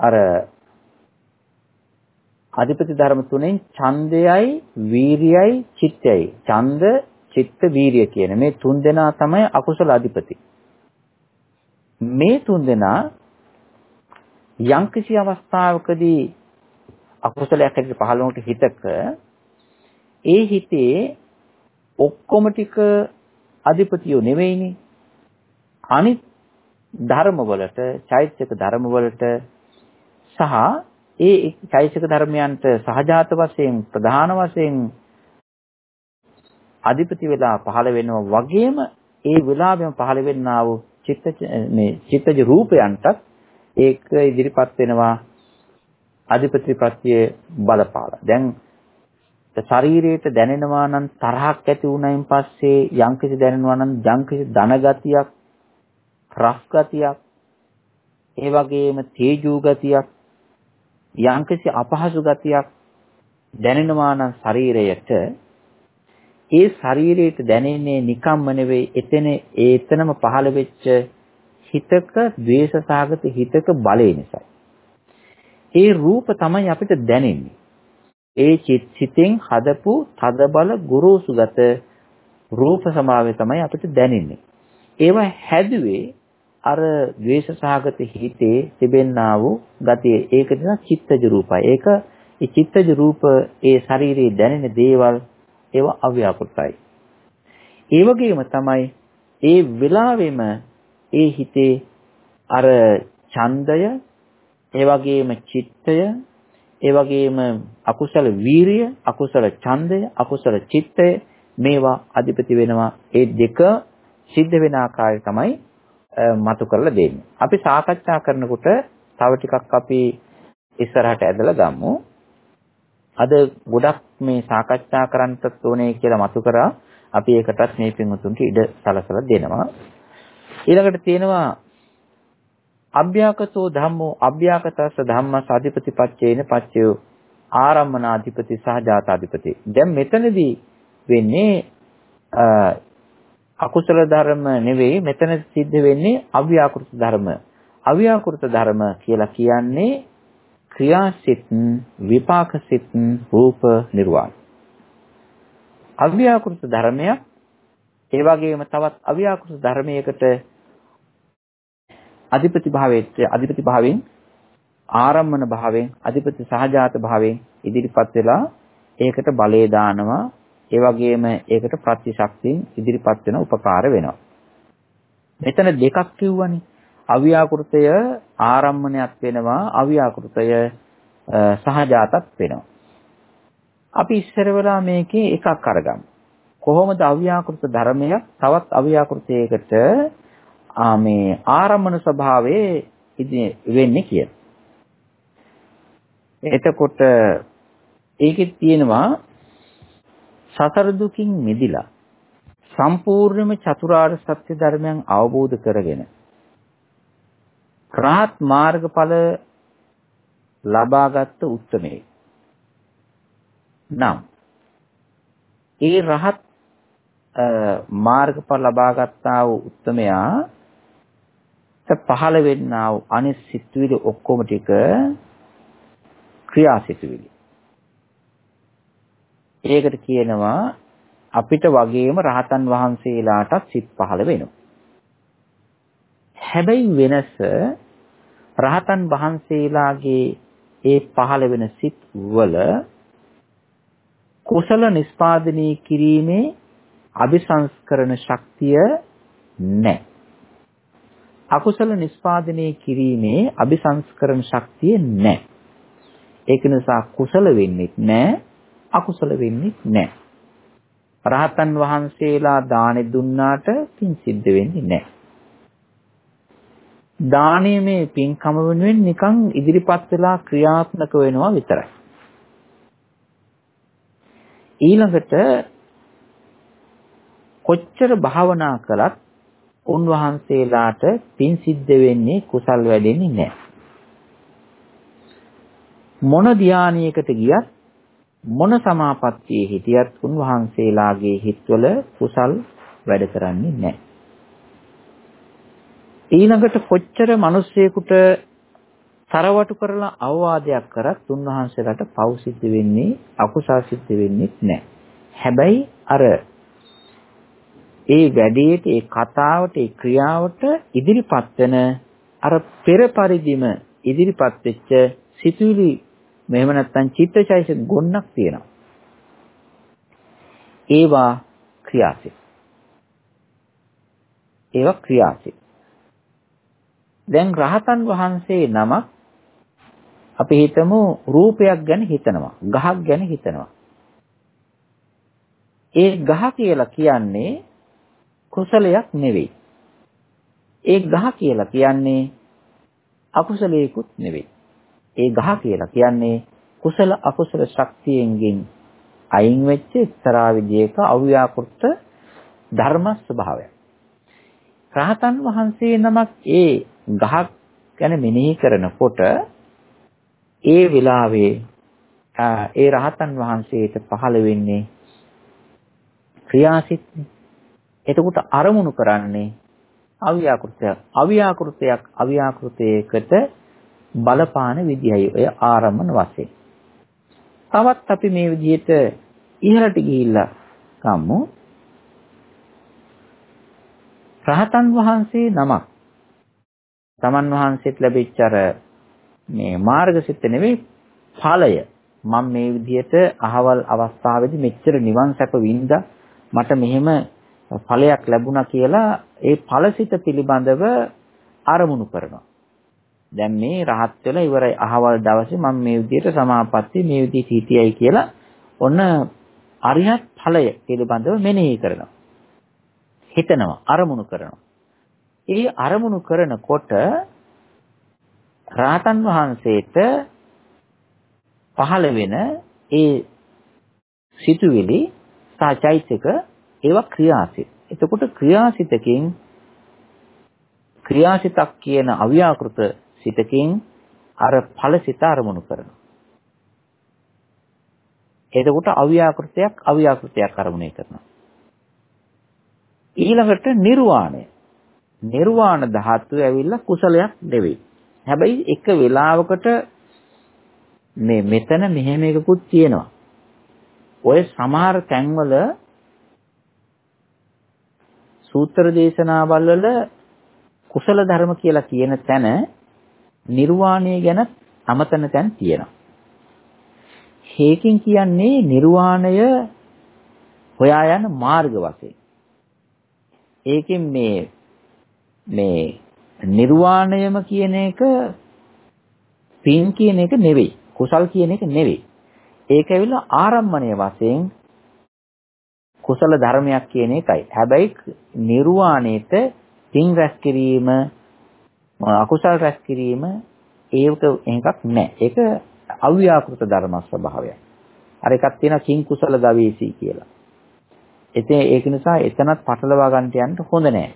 අර අධිපති ධර්ම තුනෙන් ඡන්දයයි වීරියයි චිත්තයයි. ඡන්ද චිත්ත වීරිය කියන මේ තුන් දෙනා තමයි අකුසල අධිපති. මේ තුන් දෙනා යම්කිසි අවස්ථාවකදී අකුසලයක් හැටියට පහළ වුණට හිතක ඒ හිතේ ඔක්කොම ටික අධිපතියෝ නෙවෙයිනේ. අනිත් ධර්මවලට චෛත්‍යක ධර්මවලට සහ ඒ චෛතසික ධර්මයන්ට සහජාත වශයෙන් ප්‍රධාන වශයෙන් අධිපති වෙලා පහළ වෙනවා වගේම ඒ වෙලාවෙම පහළ වෙන්නා වූ චිත්ත මේ චිත්තජ රූපයන්ටත් ඒක ඉදිරිපත් වෙනවා අධිපති ප්‍රත්‍ය බලපාලා. දැන් ශරීරයට දැනෙනවා නම් තරහක් ඇති වුණයින් පස්සේ යම්කිසි දැනෙනවා නම් යම්කිසි ධන ගතියක්, රස් ගතියක්, ඒ වගේම තේජෝ ගතියක් යම්කිසි අපහසු ගතියක් දැනෙනවා නම් ශරීරයට ඒ ශරීරයට දැනෙන්නේ නිකම්ම නෙවෙයි එතන ඒතනම පහළ වෙච්ච හිතක ද්වේෂ සාගත හිතක බලය නිසා. ඒ රූප තමයි අපිට දැනෙන්නේ. ඒ චිත්සිතෙන් හදපු තද බල ගුරුසු ගත රූප සමාවේ තමයි අපිට දැනෙන්නේ. ඒවා හැදුවේ අර ද්වේෂ සහගත හිතේ තිබෙන්නා වූ ගතිය ඒක තමයි චිත්තජ රූපය. ඒක ඒ චිත්තජ රූප ඒ ශරීරයේ දැනෙන දේවල් ඒවා අව්‍යාකෘතයි. ඒ වගේම තමයි ඒ වෙලාවෙම ඒ හිතේ අර ඡන්දය ඒ වගේම චිත්තය ඒ වගේම අකුසල වීරිය අකුසල ඡන්දය අකුසල චිත්තය මේවා අධිපති වෙනවා ඒ දෙක සිද්ධ වෙන ආකාරය තමයි මතු කරලා දෙන්නේ. අපි සාකච්ඡා කරනකොට තව ටිකක් අපි ඉස්සරහට ඇදලා ගමු. අද ගොඩක් මේ සාකච්ඡා කරන්නත් ඕනේ කියලා මතු කරා අපි ඒකටත් මේ පින්වතුන්ට ඉඩ සලසලා දෙනවා. ඊළඟට තියෙනවා අභ්‍යාකතෝ ධම්මෝ අභ්‍යාකතස්ස ධම්මස් අධිපතිපච්චේන පච්චයෝ ආරම්මනාධිපති සහ ජාතාධිපති. දැන් මෙතනදී වෙන්නේ අකුසල ධර්ම නෙවෙයි මෙතන සිද්ධ වෙන්නේ අව්‍යාකෘත ධර්ම. අව්‍යාකෘත ධර්ම කියලා කියන්නේ ක්‍රියාසිත විපාකසිත රූප නිර්වාණ. අව්‍යාකෘත ධර්මයක් ඒ වගේම තවත් අව්‍යාකෘත ධර්මයකට අධිපති භාවයට අධිපති භාවයෙන් ආරම්මන භාවයෙන් අධිපති සහජාත භාවයෙන් ඉදිරිපත් වෙලා ඒකට බලය දානවා ඒ වගේම ඒකට ප්‍රතිශක්තියෙන් ඉදිරිපත් වෙන උපකාර වෙනවා. මෙතන දෙකක් කිව්වනේ. අව්‍යාකෘතය ආරම්මණයක් වෙනවා අව්‍යාකෘතය සහජාතත් වෙනවා. අපි ඉස්සර වෙලා මේකේ එකක් අරගමු. කොහොමද අව්‍යාකෘත ධර්මයක් තවත් අව්‍යාකෘතයකට මේ ආරම්මන ස්වභාවයේ වෙන්නේ කියලා. එතකොට ඒකෙත් තියෙනවා සතර දුකින් මිදිලා සම්පූර්ණයෙන්ම චතුරාර්ය සත්‍ය ධර්මයන් අවබෝධ කරගෙන රාහත් මාර්ගඵල ලබාගත් උත්මේ නම් ඒ රහත් මාර්ගඵල ලබාගත්තා වූ උත්මයා පහළ වෙන්නා වූ අනිත් සිත්විලි ඔක්කොම ටික ක්‍රියාසිතුවිලි. ඒකට කියනවා අපිට වගේම රහතන් වහන්සේලාටත් සිත් පහළ වෙනවා. හැබැයි වෙනස රහතන් වහන්සේලාගේ ඒ පහළ වෙන සිත් වල කුසල නිස්පාදනය කිරීමේ අபிසංස්කරණ ශක්තිය නැහැ. අකුසල නිස්පාදනය කිරීමේ අபிසංස්කරණ ශක්තිය නැහැ. ඒක නිසා කුසල වෙන්නේ නැහැ, අකුසල වෙන්නේ නැහැ. රහතන් වහන්සේලා දානෙ දුන්නාට පින් සිද්ධ වෙන්නේ නැහැ. දානීයමේ පින්කම වෙනුවෙන් නිකන් ඉදිරිපත් වෙලා ක්‍රියාත්මක වෙනවා විතරයි. ඊළඟට කොච්චර භාවනා කළත් උන්වහන්සේලාට පින් සිද්ධ වෙන්නේ කුසල් වැඩෙන්නේ නැහැ. මොන ධානයකට ගියත් මොන සමාපත්තියේ හිටියත් උන්වහන්සේලාගේ හිත්වල කුසල් වැඩ කරන්නේ නැහැ. ඊළඟට කොච්චර මිනිස්සෙකුට තරවටු කරලා අවවාදයක් කරත් උන්වහන්සේලාට පව් සිද්ධ වෙන්නේ අකුසල් සිද්ධ වෙන්නේ නැහැ. හැබැයි අර ඒ වැඩේට ඒ කතාවට ඒ ක්‍රියාවට ඉදිරිපත් වෙන අර පෙර පරිදිම ඉදිරිපත් වෙච්ච සිතුවිලි මෙහෙම නැත්නම් චිත්තචෛතසික ගොන්නක් තියෙනවා. ඒවා ක්‍රියාසිත. ඒවා ක්‍රියාසිත. දැන් රහතන් වහන්සේ නමක් අපි හිතමු රූපයක් ගැන හිතනවා ගහක් ගැන හිතනවා ඒ ගහ කියලා කියන්නේ කුසලයක් නෙවෙයි ඒ ගහ කියලා කියන්නේ අකුසලයකුත් නෙවෙයි ඒ ගහ කියලා කියන්නේ කුසල අකුසල ශක්තියෙන් අයින් වෙච්ච එක්තරා විදියක අව්‍යාකෘත ධර්ම ස්වභාවයක් රහතන් වහන්සේ නමක් ඒ ගහක් ගැන මෙනෙහි කරනකොට ඒ වෙලාවේ ඒ රහතන් වහන්සේට පහළ වෙන්නේ ක්‍රියාසිටනේ. එතකොට අරමුණු කරන්නේ අව්‍යාකෘතයක්. අව්‍යාකෘතයක් අව්‍යාකෘතයකට බලපාන විදියයි ඔය ආරම්භන වශයෙන්. තවත් අපි මේ විදිහට ඉහළට ගිහිල්ලා ගමු. රහතන් වහන්සේ නමක් තමන් වහන්සේට ලැබිච්ච අර මේ මාර්ගසිත නෙවෙයි ඵලය. මම මේ විදිහට අහවල් අවස්ථාවේදී මෙච්චර නිවන් සැප වින්දා මට මෙහෙම ඵලයක් ලැබුණා කියලා ඒ ඵලසිත පිළිබඳව අරමුණු කරනවා. දැන් මේ රහත් වෙලා ඉවරයි අහවල් දවසේ මම මේ විදිහට සමාපatti මේ විදිහට හිටියයි කියලා ඔන්න අරිහත් ඵලය පිළිබඳව මෙනෙහි කරනවා. හිතනවා අරමුණු කරනවා. ඒ අරමුණු කරනකොට රාතන් වහන්සේට පහළ වෙන ඒ සිතුවිලි සහ චෛතසික ඒවා ක්‍රියාසිත. එතකොට ක්‍රියාසිතකින් ක්‍රියාසිතක් කියන අව්‍යාකෘත සිතකින් අර ඵලසිත අරමුණු කරනවා. එතකොට අව්‍යාකෘතයක් අව්‍යාකෘතයක් අරමුණු කරනවා. ඊළඟට නිර්වාණය. නිර්වාණ ධාතුව ඇවිල්ලා කුසලයක් නෙවෙයි. හැබැයි එක වෙලාවකට මේ මෙතන මෙහෙම එකකුත් තියෙනවා. ඔය සමහර තැන්වල සූත්‍ර දේශනාවල් වල කුසල ධර්ම කියලා කියන තැන නිර්වාණය ගැන අමතන තැන් තියෙනවා. හේකින් කියන්නේ නිර්වාණය හොයා යන මාර්ග වශයෙන්. ඒකෙන් මේ මේ නිර්වාණයම කියන එක පින් කියන එක නෙවෙයි. කුසල් කියන එක නෙවෙයි. ඒක ඇවිල්ලා ආරම්මණය වශයෙන් කුසල ධර්මයක් කියන එකයි. හැබැයි නිර්වාණයට පින් රැස් කිරීම අකුසල් රැස් කිරීම ඒක එකක් නැහැ. ඒක අව්‍යාකෘත ධර්ම ස්වභාවයක්. අර එකක් තියෙනවා කිං කුසල ගවේෂී කියලා. ඉතින් ඒක නිසා එතනත් පටලවා ගන්නට යන්න හොඳ නැහැ.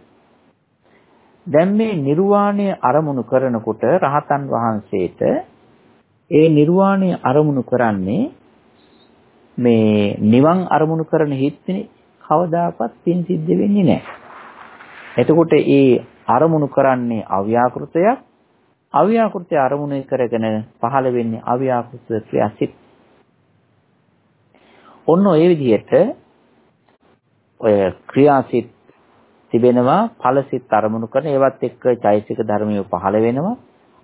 දැන් මේ නිර්වාණය අරමුණු කරනකොට රහතන් වහන්සේට ඒ නිර්වාණය අරමුණු කරන්නේ මේ නිවන් අරමුණු කරන හිත්නේ කවදාකවත් පින් සිද්ධ වෙන්නේ නැහැ. එතකොට ඒ අරමුණු කරන්නේ අව්‍යාකෘතයක්. අව්‍යාකෘතය අරමුණු කරගෙන පහළ වෙන්නේ අව්‍යාකෘත ක්‍රියාසිට. ඔන්න ඔය විදිහට ඔය ක්‍රියාසිට තිබෙනවා ඵලසිත අරමුණු කරන ඒවත් එක්ක චෛසික ධර්මිය පහළ වෙනවා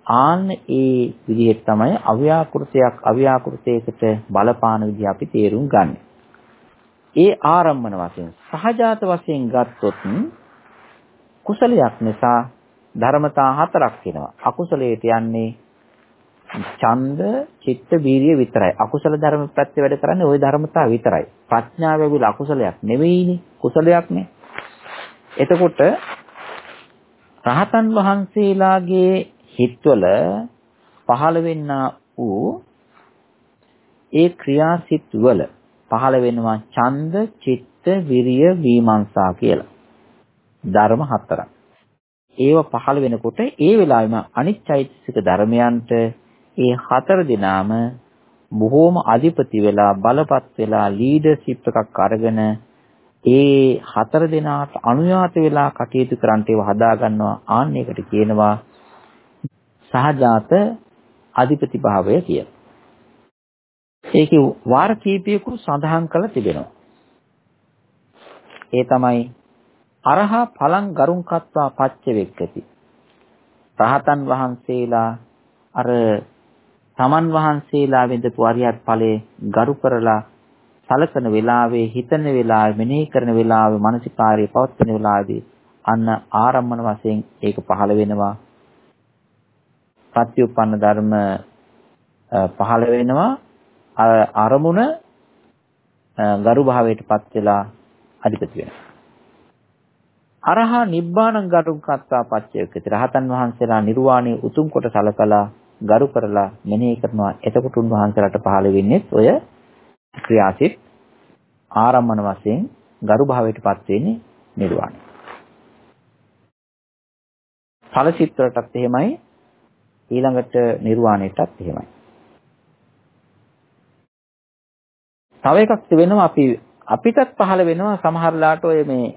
ආන්න ඒ විදිහට තමයි අව්‍යාකෘතයක් අව්‍යාකෘතයකට බලපාන විදිහ අපි තේරුම් ගන්න. ඒ ආරම්මන වශයෙන් සහජාත වශයෙන් ගත්තොත් කුසලයක් නිසා ධර්මතා හතරක් වෙනවා. අකුසලයට යන්නේ ඡන්ද, චිත්ත, වීරිය විතරයි. අකුසල ධර්ම ප්‍රත්‍ය වැඩ කරන්නේ ওই ධර්මතා විතරයි. ප්‍රඥාව ඇවිල්ලා අකුසලයක් නෙවෙයිනේ, කුසලයක්නේ. එතකොට රහතන් වහන්සේලාගේ හිත්වල පහළ වෙන්නා වූ ඒ ක්‍රියාසිත වල පහළ වෙනවා ඡන්ද, චිත්ත, විරිය, විමර්ශා කියලා. ධර්ම හතරක්. ඒව පහළ වෙනකොට ඒ වෙලාවෙම අනිච්චෛතසික ධර්මයන්ට ඒ හතර දිනාම බොහෝම අධිපති වෙලා බලපත් වෙලා ලීඩර්ෂිප් එකක් අරගෙන ඒ හතර දෙනාට අනුයාත වෙලා කටයුතු කරන්නට ඒව හදා ගන්නවා ආන්න එකට කියනවා සහජාත අධිපති භාවය කියලා. ඒකේ වාර කීපයක සඳහන් කළ තිබෙනවා. ඒ තමයි අරහා පලං ගරුංකත්වා පච්චවෙක්කති. රහතන් වහන්සේලා අර තමන් වහන්සේලා වෙඳපු අරියත් ඵලයේ ගරු කරලා සලකන වෙලාවේ හිතන වෙලාවේ මෙනෙහි කරන වෙලාවේ මානසිකාර්යය පවත්වන වෙලාවේදී අන්න ආරම්මන වශයෙන් ඒක පහළ වෙනවා. පත්‍යුප්පන්න ධර්ම පහළ වෙනවා. අරමුණ ගරු භාවයටපත් වෙලා අධිපති වෙනවා. අරහා නිබ්බාණං ගරුං කත්තා පච්චයකති රහතන් වහන්සේලා නිර්වාණය උතුම් කොට සලකලා ගරු කරලා මෙනෙහි කරනවා එතකොට උන්වහන්සේලාට පහළ වෙන්නේ ඔය ක්‍රියාසිට ආරම්මන වශයෙන් ගරු භාවයටපත් වෙන්නේ නිර්වාණය. ඵලසිත වලටත් එහෙමයි ඊළඟට නිර්වාණයටත් එහෙමයි. තව එකක් වෙනවා අපි අපිටත් පහළ වෙනවා සමහරලාට ඔය මේ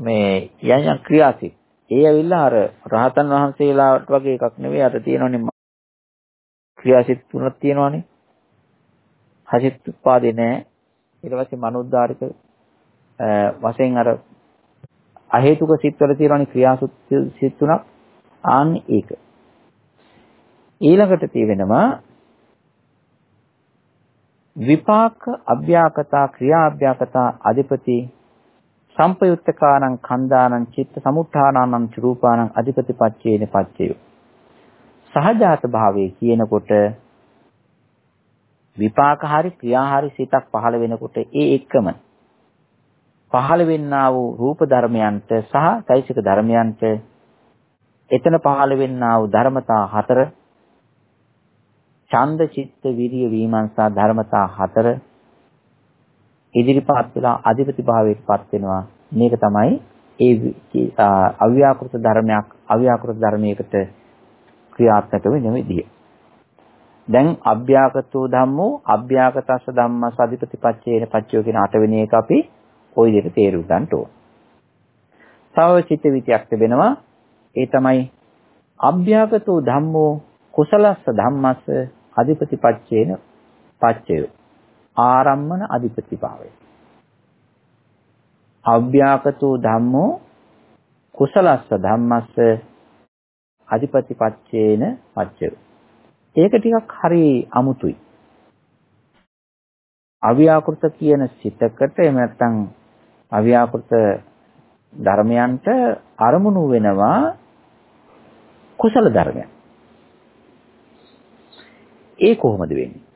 මේ යම් යම් ක්‍රියාසිත. ඒ ඇවිල්ලා අර රහතන් වහන්සේලාට වගේ එකක් නෙවෙයි අර තියෙනවනේ ක්‍රියාසිත තුනක් තියෙනවනේ. හසිත උපාදේ නැහැ. ඊට පස්සේ මනෝද්දාරික වශයෙන් අර අහේතුක සිත්වල තියෙනවනේ ක්‍රියාසුත් සිත් තුනක්. ආන්න ඒක. ඊළඟට තියෙනවා විපාක අභ්‍යාකතා ක්‍රියා අභ්‍යාකතා අධිපති සම්පයුත්තකානං කන්දානං චිත්ත සමුත්ථානානං චරූපානං අධිපති පච්චේන පච්චයෝ. සහජාත භාවයේ කියනකොට විපාක හරි ක්‍රියා හරි සිතක් පහළ වෙනකොට ඒ එක්කම පහළ වෙන්නා වූ රූප ධර්මයන්ට සහ চৈতසික ධර්මයන්ට එතන පහළ වෙන්නා වූ ධර්මතා හතර ඡන්ද චිත්ත විරිය විමර්ශා ධර්මතා හතර ඉදිරිපත් වෙලා අධිපති භාවයට පත් වෙනවා මේක තමයි ඒ අව්‍යාකෘත ධර්මයක් අව්‍යාකෘත ධර්මයකට ක්‍රියාත්මක වෙන විදිය. දැන් අභ්‍යාකතෝ ධම්මෝ අභ්‍යාකතස්ස ධම්මස් අධිපතිපච්චේන පච්චයෝ කියන අටවෙනි එක අපි ওই විදිහට තේරුම් ගන්න ඕන. තව චිත්ත විතියක් තිබෙනවා ඒ තමයි අභ්‍යාකතෝ ධම්මෝ කුසලස්ස ධම්මස්ස අධිපතිපච්චේන පච්චයෝ ආරම්මන අධිපතිභාවය. අභ්‍යාකතෝ ධම්මෝ කුසලස්ස ධම්මස්ස අධිපතිපච්චේන පච්චය. ඒක ටිකක් හරි අමුතුයි. අව්‍යාකෘත කියන සිතකට එහෙම නැත්නම් අව්‍යාකෘත ධර්මයන්ට අරමුණු වෙනවා කුසල ධර්මයන්. ඒ කොහොමද වෙන්නේ?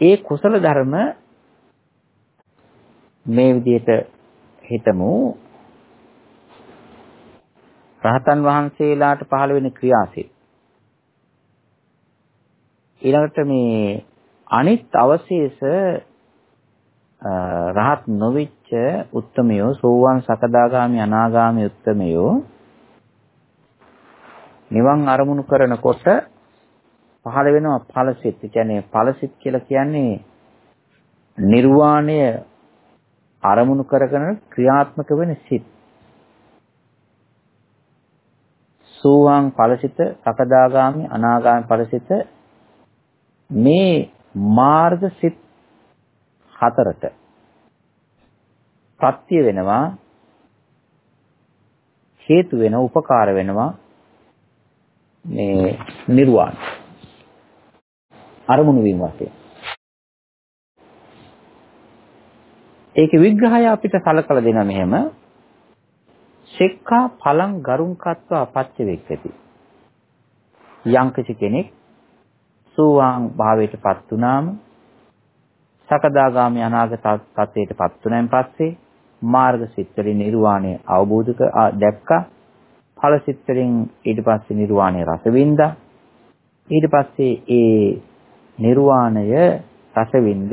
ඒ කුසල ධර්ම මේ විදිහට හිතමු රහතන් වහන්සේලාට පහළ වෙන ක්‍රියාසිත. ඊළඟට මේ අනිත් අවශේෂ රහත් නොවිච්ච උත්තමයෝ සෝවාන් සකදාගාමි අනාගාමි උත්තමයෝ නිවන් අරමුණු කරනකොට පහළ වෙනවා ඵලසිත. ඒ කියන්නේ ඵලසිත කියලා කියන්නේ නිර්වාණය අරමුණු කරගෙන ක්‍රියාත්මක වෙන සිත්. සෝවාන් ඵලසිත, සකදාගාමි, අනාගාමි ඵලසිත මේ මාර්ග සිත් හතරට ප්‍රත්‍ය වෙනවා හේතු වෙන උපකාර වෙනවා මේ නිර්වාණ අරමුණු වීම වශයෙන්. ඒකේ විග්‍රහය අපිට සලකලා දෙනවා මෙහෙම. සෙක්ඛා පලං ගරුං කତ୍වා පච්ච වේක්කති. යංකච කෙනෙක් සෝවාන් භාවයටපත් වුනාම සකදාගාමී අනාගත තත්ත්වයටපත් වුණාන් පස්සේ මාර්ග සිත්තරින් නිර්වාණය අවබෝධ දැක්කා. ඵල සිත්තරින් ඊට පස්සේ නිර්වාණය රස වින්දා. ඊට පස්සේ ඒ නිර්වාණය රස වින්ද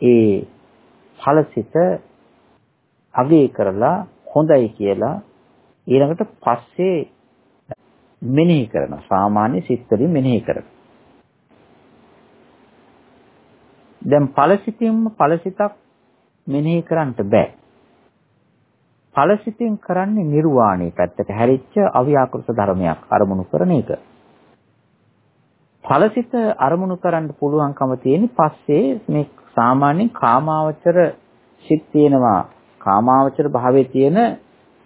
ඒ ඵලසිත අගය කරලා හොඳයි කියලා ඊළඟට පස්සේ මෙනෙහි කරන සාමාන්‍ය සිත් වලින් මෙනෙහි කරන. දැන් ඵලසිතින්ම ඵලසිතක් මෙනෙහි කරන්නට බෑ. ඵලසිතින් කරන්නේ නිර්වාණය පැත්තට හැරිච්ච අව්‍යාකෘත ධර්මයක් අරමුණු කරන එක. ඵලසිත අරමුණු කරන්න පුළුවන්කම තියෙන්නේ පස්සේ මේ සාමාන්‍යයෙන් කාමාවචර සිත් තියෙනවා කාමාවචර භාවයේ තියෙන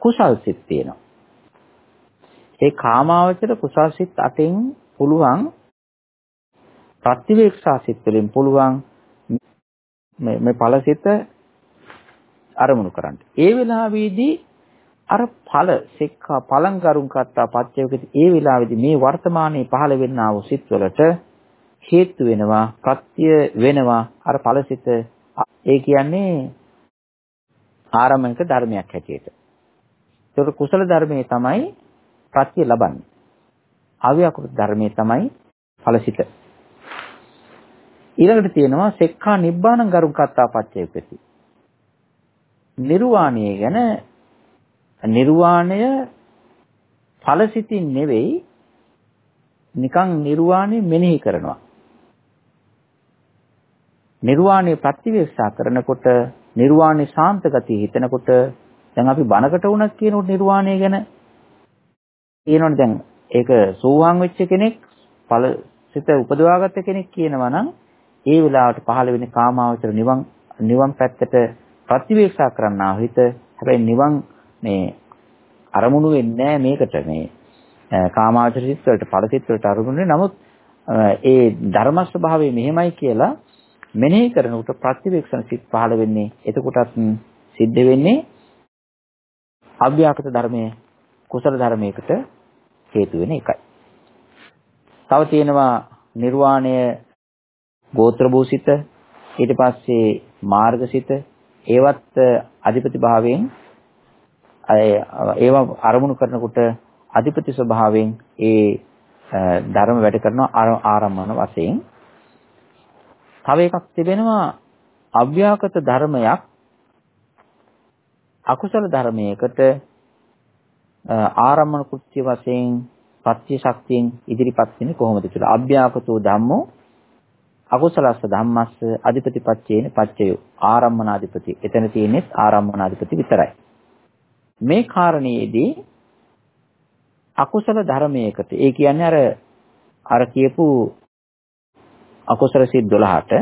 කුසල් සිත් තියෙනවා ඒ කාමාවචර කුසල් සිත් අටෙන් පුළුවන් ප්‍රතිවේක්ෂා සිත් වලින් පුළුවන් මේ මේ ඵලසිත අරමුණු කරන්න. ඒ වෙලාවේදී අර ඵල සෙක්ඛා පලං කරුම් කත්තා පච්චයකදී ඒ වෙලාවේදී මේ වර්තමානයේ පහළ වෙන්නා වූ සිත් වලට හේතු වෙනවා ප්‍රත්‍ය වෙනවා අර ඵලසිත ඒ කියන්නේ ආරම්භක ධර්මයක් හැටියට. ඒක කුසල ධර්මයේ තමයි ප්‍රත්‍ය ලබන්නේ. අව්‍යාකෘත ධර්මයේ තමයි ඵලසිත. ඊළඟට තියෙනවා සෙක්ඛා නිබ්බාණං ගරුං කත්තා පච්චයකති. නිර්වාණය ගැන නිර්වාණය ඵලසිතින් නෙවෙයි නිකන් නිර්වාණය මෙනෙහි කරනවා. නිර්වාණය ප්‍රතිවේක්ෂා කරනකොට නිර්වාණය ශාන්ත ගතිය හිතනකොට දැන් අපි බණකට වුණත් කියනකොට නිර්වාණය ගැන කියනවනේ දැන් ඒක සෝවාන් වෙච්ච කෙනෙක් ඵල සිත උපදවාගත්ත කෙනෙක් කියනවා නම් ඒ වෙලාවට පහළ වෙන කාමාවචර නිවන් නිවන් පැත්තට ප්‍රතිවේක්ෂා කරන්නා හිත හැබැයි නිවන් මේ අරමුණු වෙන්නේ මේකට. මේ කාමාවචර සිත් වලට ඵල සිත් වලට අරමුණු නමුත් ඒ ධර්ම ස්වභාවය මෙහෙමයි කියලා මෙනෙහි කරනකොට ප්‍රතිවේක්ෂණ සිත් පහළ වෙන්නේ. එතකොටත් සිද්ධ වෙන්නේ අභ්‍යාකත ධර්මයේ කුසල ධර්මයකට හේතු වෙන එකයි. තව තියෙනවා නිර්වාණය ගෝත්‍ර භූසිත ඊට පස්සේ මාර්ගසිත. ඒවත් අධිපති භාවයෙන් ඒවා අරමුණු කරනකොට අධිපති ස්වභාවයෙන් ඒ ධර්ම වැඩ කරන ආරම්භන වශයෙන් තව එකක් තිබෙනවා අව්‍යාකත ධර්මයක් අකුසල ධර්මයකට ආරම්මන කෘත්‍ය වශයෙන් පත්‍ය ශක්තියෙන් ඉදිරිපත් වෙන්නේ කොහොමද කියලා අභ්‍යාකතෝ ධම්මෝ අකුසලස්ස ධම්මස්ස අධිපතිපච්චේන පච්චයෝ ආරම්මනාධිපති. එතන තියෙන්නේ ආරම්මනාධිපති විතරයි. මේ කාරණේදී අකුසල ධර්මයකට ඒ කියන්නේ අර අර කියපු අකුසල සිත් 12ට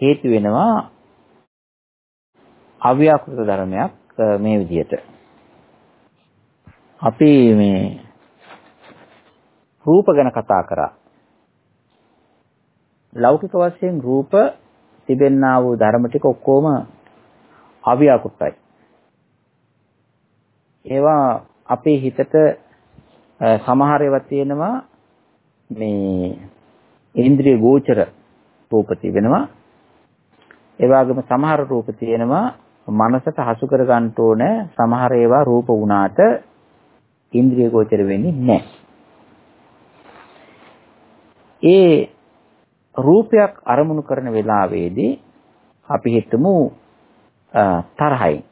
හේතු වෙනවා අව්‍යාකෘත ධර්මයක් මේ විදිහට. අපි මේ රූප ගැන කතා කරා. ලෞකික වශයෙන් රූප තිබෙන්නා වූ ධර්ම ටික ඔක්කොම අව්‍යාකෘතයි. ඒවා අපේ හිතට සමහර ඒවා තියෙනවා මේ ඉන්ද්‍රිය ගෝචර රූප තිබෙනවා. ඒ වගේම සමහර රූප තියෙනවා මනසට හසු කර ගන්න ඕන සමහර ඒවා රූප වුණාට ඉන්ද්‍රිය ගෝචර වෙන්නේ නැහැ. ඒ රූපයක් අරමුණු කරන වෙලාවේදී අපි හිතමු තරහයි.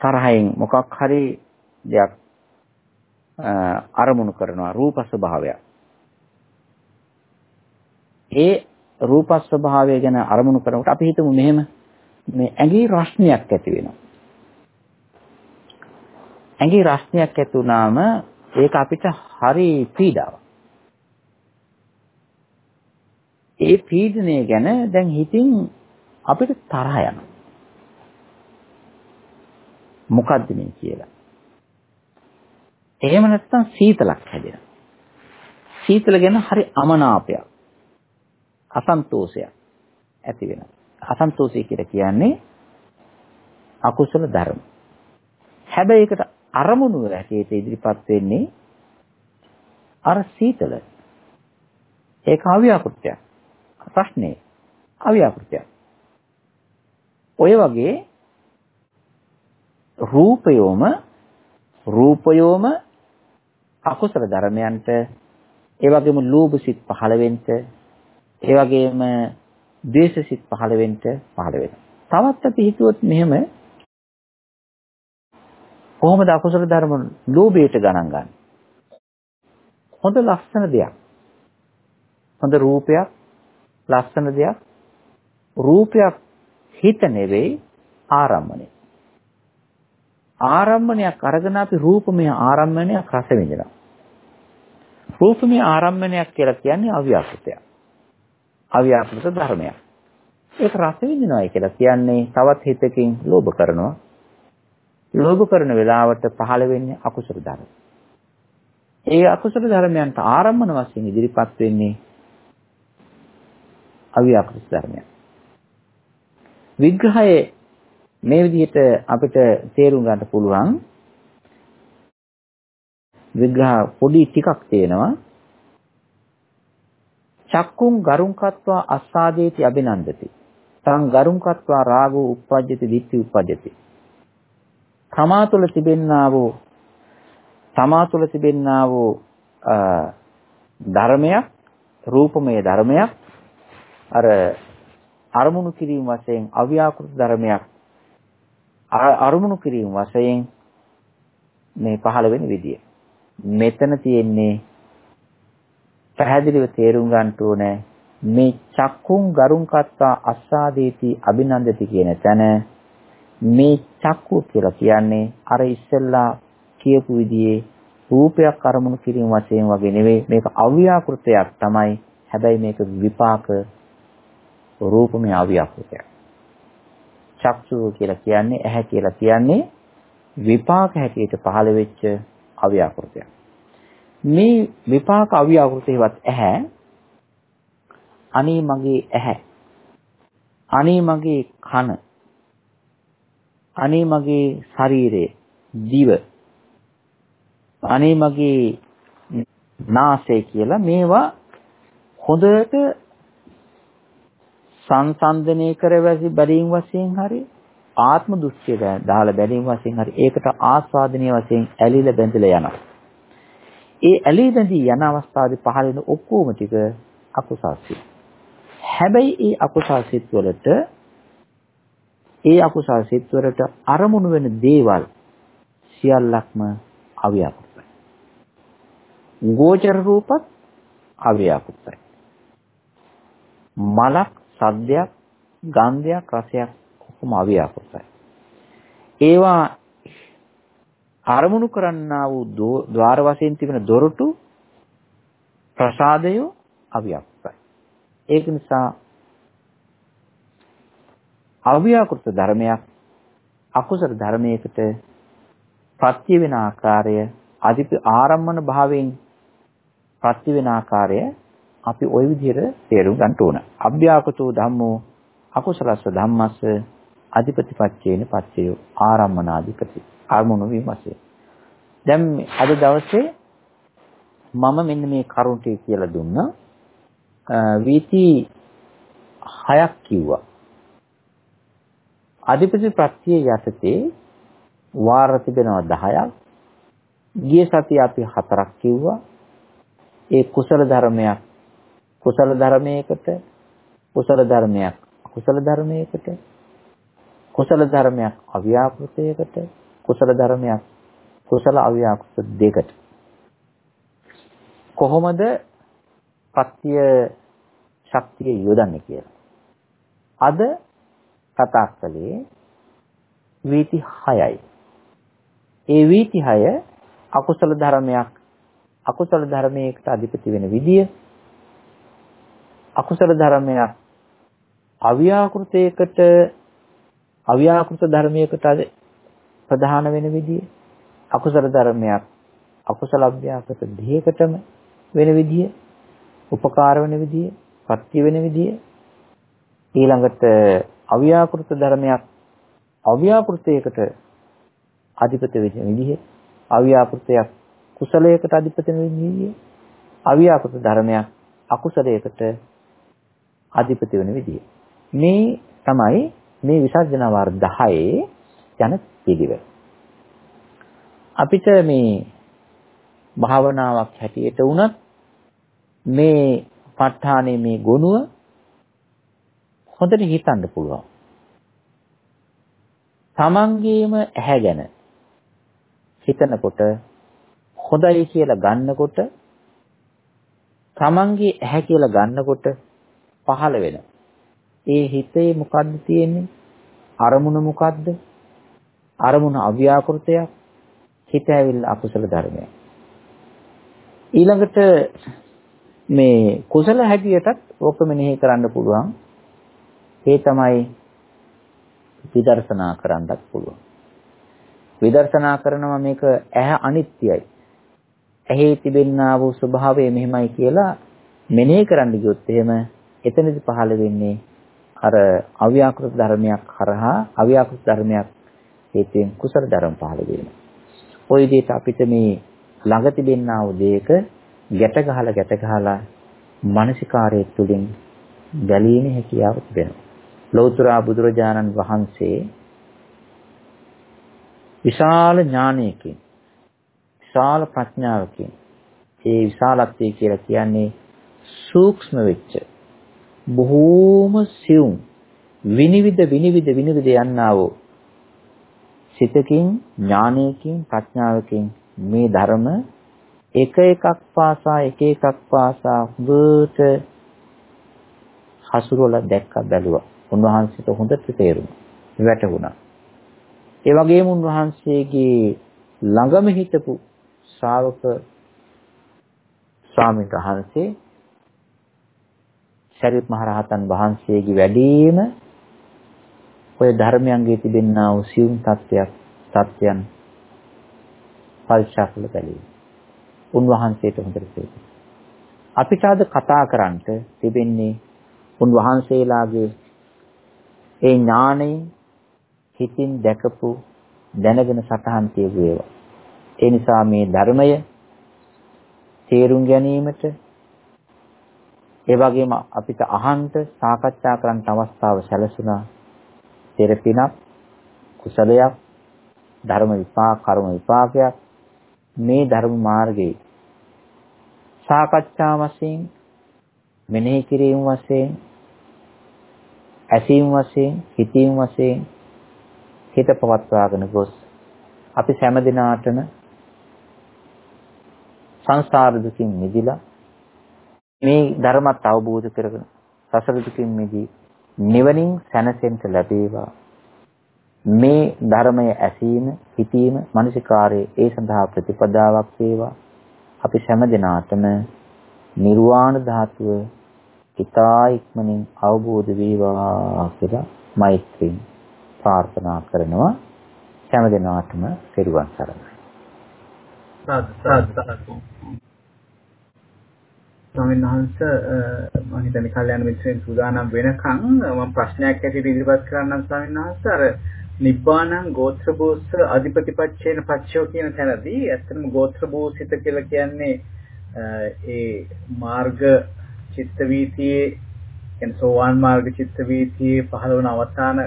තරහයින් මොකක් හරි දෙයක් අරමුණු කරනවා රූප ස්වභාවය. ඒ රූප ස්වභාවය ගැන අරමුණු කරනකොට අපි හිතමු මෙහෙම මේ ඇඟේ රස්නියක් ඇති වෙනවා. ඇඟේ රස්නියක් ඇති වුනාම ඒක අපිට හරි පීඩාවක්. ඒ පීඩනය ගැන දැන් හිතින් අපිට තරහ යනවා. මොකද්ද මේ කියලා. එහෙම නැත්නම් සීතලක් හැදෙනවා. සීතල ගැන හරි අමනාපයක්. අසන්තෝෂයක් ඇති වෙනවා. අසන්තෝෂය කියලා කියන්නේ අකුසල ධර්ම. හැබැයි ඒකට අරමුණු හැටියට ඉදිරිපත් වෙන්නේ අර සීතල. ඒක අව්‍යාකෘතයක්. ප්‍රශ්නේ අව්‍යාකෘතයක්. ඔය වගේ රූපයෝම රූපයෝම අකුසල ධර්මයන්ට ඒ වගේම ලෝභ සිත් පහළ වෙන්න ඒ වගේම ද්වේෂ සිත් පහළ වෙන්න පහළ වෙනවා. තවත් අපි හිතුවොත් මෙහෙම කොහොමද අකුසල ධර්ම ලෝභයට ගණන් ගන්න? හොඳ ලස්සන දෙයක්. හොඳ රූපයක්, ලස්සන දෙයක්. රූපයක් හිත නෙවෙයි ආරම්මණය. ආරම්මණයක් අරගෙන අපි රූපමය ආරම්මණයක් රස විඳිනවා. රූපමය ආරම්මණයක් කියලා කියන්නේ අව්‍යාකෘතයක්. අව්‍යාකෘත ධර්මයක්. ඒක රස විඳිනවායි කියලා කියන්නේ තවත් හිතකින් ලෝභ කරනවා. ලෝභ කරන වෙලාවට පහළ වෙන්නේ අකුසල ධර්ම. ඒ අකුසල ධර්මයන්ට ආරම්භන වශයෙන් ඉදිරිපත් වෙන්නේ අව්‍යාකෘත ධර්මයක්. විග්‍රහයේ මේ විදිහට අපිට තේරුම් ගන්න පුළුවන් විග්‍රහ පොඩි ටිකක් තියෙනවා. චක්කුං ගරුංකත්වා අස්සාදේති අබිනන්දති තං ගරුංකත්වා රාගෝ uppajjati ditthi uppajjati තමා තුළ තිබෙන්නා වූ තමා තුළ තිබෙන්නා වූ ධර්මයක් රූපමය ධර්මයක් අර අරමුණු කිරීම වශයෙන් අව්‍යාකෘත ධර්මයක් අරමුණු කිරීම වශයෙන් මේ පහළ වෙන විදිය. මෙතන තියෙන්නේ පැහැදිලිව තේරුම් ගන්න ඕනේ මේ චක්කුම් ගරුම් කත්තා අස්සාදේති අභිනන්දති කියන තැන මේ චක්කුව කියලා කියන්නේ අර ඉස්සෙල්ලා කියපු විදිහේ රූපයක් අරමුණු කිරීම වශයෙන් වගේ නෙවෙයි. මේක අව්‍යාකෘතයක් තමයි. හැබැයි මේක විපාක රූපමය අව්‍යාකෘතයක්. චක්ෂුව කියලා කියන්නේ ඇහැ කියලා කියන්නේ විපාක හැටියට පහළ වෙච්ච අව්‍යාකෘතයක්. මේ විපාක අව්‍යාකෘතේවත් ඇහැ අනේ මගේ ඇහැ අනේ මගේ කන අනේ මගේ ශරීරය දිව අනේ මගේ නාසය කියලා මේවා හොඳට සංසන්දනය කරවැසි බැලීම් වශයෙන් හරි ආත්ම දෘෂ්ටිය දාලා බැලීම් වශයෙන් හරි ඒකට ආස්වාදනීය වශයෙන් ඇලිලා බැඳලා යනවා. ඒ ඇලී බැඳී යන අවස්ථාවේ පහළ වෙන ඔක්කොම ටික අකුසල්සිත. හැබැයි ඒ අකුසල්සිත වලට ඒ අකුසල්සිත වලට අරමුණු වෙන දේවල් සියල්ලක්ම අව්‍යාකෘතයි. ගෝචර රූපත් අව්‍යාකෘතයි. මලක්, සද්දයක්, ගන්ධයක්, රසයක් ඔක්කොම අව්‍යාකෘතයි. ඒවා අරමුණු කරන්නා වූ ద్వාර වශයෙන් තිබෙන දොරටු ප්‍රසාදය අව්‍යාකෘතයි. ඒක නිසා අව්‍යාකෘත ධර්මයක් අකුසල ධර්මයකට ප්‍රත්‍ය වෙන ආකාරය අධිප ආරම්මන භාවයෙන් ප්‍රත්‍ය වෙන ආකාරය අපි ওই විදිහට තේරුම් ගන්න ඕන. අභ්‍යාකතෝ ධම්මෝ අකුසලස්ස ධම්මස්ස අධිපතිපච්චේන පච්චයෝ ආරම්මනාධිපති. ආරමුණු වීමසේ. දැන් අද දවසේ මම මෙන්න මේ කරුණ ටික කියලා දුන්නා. වීති හයක් කිව්වා. අධිපති ප්‍රත්‍ය යටතේ වාර තිබෙනවා 10ක්. ගිය සතිය අපි හතරක් කිව්වා. ඒ කුසල ධර්මයක් කුසල ධර්මයකට කුසල ධර්මයක් අකුසල ධර්මයකට කුසල ධර්මයක් අව්‍යාකෘතයකට කුසල ධර්මයක් කුසල අව්‍යාකෘත දෙකට කොහොමද පත්‍ය ශක්තිය යොදන්නේ කියලා. අද කතා කළේ වීති 6යි. ඒ වීති 6 අකුසල ධර්මයක් අකුසල ධර්මයකට අධිපති වෙන විදිය අකුසල ධර්මයක්. අව්‍යාකෘතයකට අව්‍යාකෘත ධර්මයකට ප්‍රධාන වෙන විදිය අකුසල ධර්මයක්. අකුසල අභ්‍යාසක දෙයකටම වෙන විදිය, උපකාර වෙන විදිය, පත්‍ය වෙන විදිය. ඊළඟට අව්‍යාකෘත ධර්මයක් අව්‍යාකෘතයකට අධිපති වෙන විදිහ, අව්‍යාකෘතයක් කුසලයකට අධිපති වෙන විදිහ, අව්‍යාකෘත ධර්මයක් අකුසලයකට අධිපති වෙන විදිය. මේ තමයි මේ විසර්ජන වාර 10 යන පිළිවෙල. අපිට මේ භාවනාවක් හැටියට වුණත් මේ ප ဋ ාණේ මේ ගුණය හොඳට හිතන්න පුළුවන්. තමන්ගේම ඇහැ ගැන හිතනකොට හොඳයි කියලා ගන්නකොට තමන්ගේ ඇහැ කියලා ගන්නකොට පහළ වෙන ඒ හිතේ මොකද්ද තියෙන්නේ අරමුණ මොකද්ද අරමුණ අව්‍යාකෘතයක් හිත ඇවිල්ලා අකුසල ධර්මයක් ඊළඟට මේ කුසල හැටියටත් ඕක මෙනෙහි කරන්න පුළුවන්. ඒ තමයි විදර්ශනා කරන්නත් පුළුවන්. විදර්ශනා කරනවා මේක ඇහැ අනිත්‍යයි. ඇහි තිබෙන්නා වූ ස්වභාවය මෙහෙමයි කියලා මෙනෙහි කරන්න ගියොත් එහෙම එතනදි පහළ වෙන්නේ අර අව්‍යාකෘත ධර්මයක් හරහා අව්‍යාකෘත ධර්මයක් හේතුවෙන් කුසල ධර්ම පහළ වෙනවා. ওই විදිහට අපිට මේ ළඟ තිබෙනා වූ දෙයක ගැට ගහලා ගැට ගහලා මානසිකාරයේ තුලින් ගැලීමේ හැකියාව තිබෙනවා. ලෞතර බුදුරජාණන් වහන්සේ විශාල ඥානයකින් විශාල ප්‍රඥාවකින් ඒ විශාලත්වය කියලා කියන්නේ සූක්ෂම වෙච්ච බොහෝම සියුම් විනිවිද විනිවිද විනිවිද යන්නා වූ සිතකින් ඥානයකින් ප්‍රඥාවකින් මේ ධර්ම එක එකක් පාසා එක එකක් පාසා හොඳට හසුරුවලා දැක්ක බැලුවා. උන්වහන්සේට හොඳට තේරුණා. වැටහුණා. ඒ වගේම උන්වහන්සේගේ ළඟම හිටපු ශ්‍රාවක ස්වාමීන් වහන්සේ ශරීර් මහරහතන් වහන්සේගේ වැඩිම ඔය ධර්මයන්ගේ තිබෙනා වූ සියුම් තත්ත්වයක් සත්‍යයන් පරිශා කළ බැලුවා. උන්වහන්සේට හොඳට තේරෙනවා. අපිට අද කතා කරන්නට තිබෙන්නේ උන්වහන්සේලාගේ ඒ ඥාණය හිතින් දැකපු දැනගෙන සටහන් තියපු ඒවා. ඒ නිසා මේ ධර්මය තේරුම් ගැනීමට ඒ වගේම අපිට අහන්ත සාකච්ඡා කරන්න අවස්ථාව සැලසුණා. තෙරපිනක් කුසලයක් ධර්ම විපාක කර්ම විපාකයක් මේ ධර්ම මාර්ගයේ සාකච්ඡා වශයෙන් මෙනෙහි කිරීම වශයෙන් ඇසීම වශයෙන් හිතීම වශයෙන් හිත පවත්වාගෙන ගොස් අපි සෑම දිනාටම සංසාර දුකින් මිදිලා මේ ධර්මත් අවබෝධ කරගෙන සසර දුකින් මිදී නිවනින් සැනසෙන්න ලැබේවා. මේ ධර්මය ඇසීම හිතීම මානසිකාරයේ ඒ සඳහා ප්‍රතිපදාවක් වේවා. අපි හැම දිනාටම නිර්වාණ ධාතුව ඉතා ඉක්මනින් අවබෝධ වේවා කියලා මෛත්‍රියෙන් ප්‍රාර්ථනා කරනවා. හැම දිනාටම පෙරුවන් සරණයි. ස්වාමීන් වහන්සේ මම හිතන්නේ කල්යාණ මිත්‍රයන් සූදානම් වෙනකන් මම ප්‍රශ්නයක් ඇටියට ඉදිරිපත් කරන්නම් ස්වාමීන් වහන්සේ අර නිබ්බානං ගෝත්‍රභූස්ස අධිපතිපච්චේන පච්චෝ කියන තැනදී ඇත්තටම ගෝත්‍රභූසිත කියලා කියන්නේ ඒ මාර්ග චිත්ත වීතියේ කියන්නේ සෝවාන් මාර්ග චිත්ත වීතියේ පහළ වන අවසාන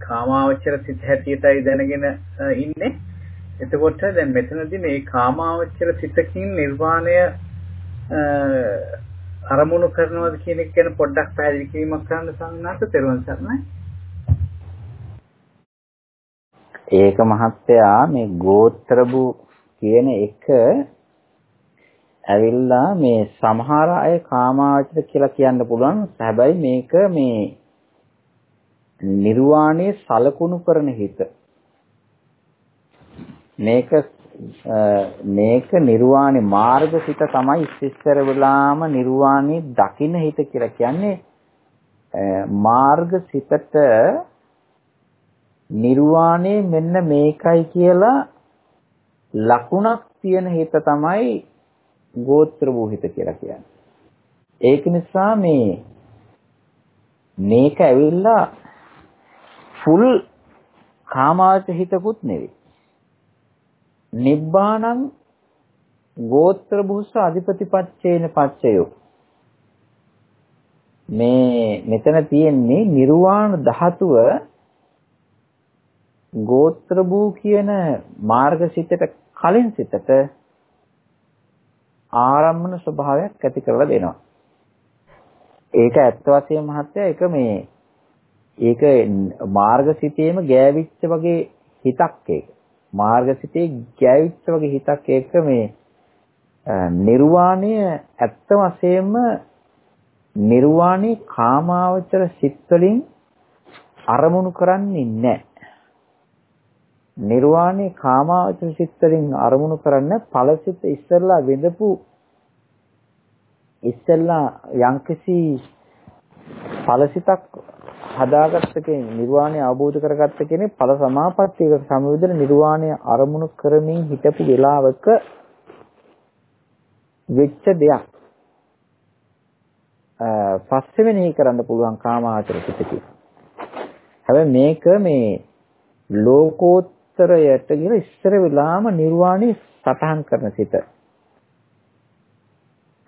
කාමාවචර සිත හැටියටයි දැනගෙන ඉන්නේ. එතකොට දැන් මෙතනදී මේ කාමාවචර සිතකින් නිර්වාණය අරමුණු කරනවාද කියන එක ගැන පොඩ්ඩක් පැහැදිලි කිරීමක් කරන්න සංඥාත තෙරුවන් සරණයි. ඒක මහත්තයා මේ ගෝත්‍රබු කියන එක ඇවිල්ලා මේ සමහර අය කාමාවචර කියලා කියන්න පුළුවන්. හැබැයි මේක මේ නිර්වාණය සලකුණු කරන හිත. මේක මේක නිර්වාණි මාර්ගසිත තමයි ඉස්සර වෙලාම නිර්වාණි දකින්න හිත කියලා කියන්නේ මාර්ගසිතට නිර්වාණය මෙන්න මේකයි කියලා ලකුණක් තියෙන හිත තමයි ගෝත්‍ර වූ හිත කියලා කියන්නේ. ඒක නිසා මේ මේක ඇවිල්ලා ෆුල් කාමාවච හිතකුත් නෙවෙයි. නිබ්බාණං ගෝත්‍ර භූස අධිපතිපච්චේන පච්චයෝ මේ මෙතන තියෙන්නේ නිර්වාණ ධාතුව ගෝත්‍ර භූ කියන මාර්ගසිතට කලින් සිතට ආරම්මන ස්වභාවයක් ඇති කරලා දෙනවා. ඒක ඇත්ත වශයෙන්ම මහත්තයා ඒක මේ ඒක මාර්ගසිතේම ගෑවිච්ච වගේ හිතක් ඒක. මාර්ගසිතේ ගෑවිච්ච වගේ හිතක් ඒක මේ නිර්වාණය ඇත්ත වශයෙන්ම නිර්වාණේ කාමාවචර සිත් වලින් අරමුණු කරන්නේ නැහැ. නිර්වාණේ කාමාවචර සිත් වලින් අරමුණු කරන්න ඵලසිත ඉස්සෙල්ලා විඳපු ඉස්සෙල්ලා යම්කිසි ඵලසිතක් හදාගත්ත කෙනෙක් නිර්වාණය අවබෝධ කරගත්ත කෙනෙක් ඵල සමාපත්තියක සමවිදන නිර්වාණය අරමුණු කරමින් හිටපු වෙලාවක වෙච්ච දෙයක් පස්සේ වෙනෙහි කරන්න පුළුවන් කාමාවචර සිතකින්. හැබැයි මේක මේ ලෝකෝත්තරයට ගිහින් ඉස්සර වෙලාම නිර්වාණය සටහන් කරන සිත.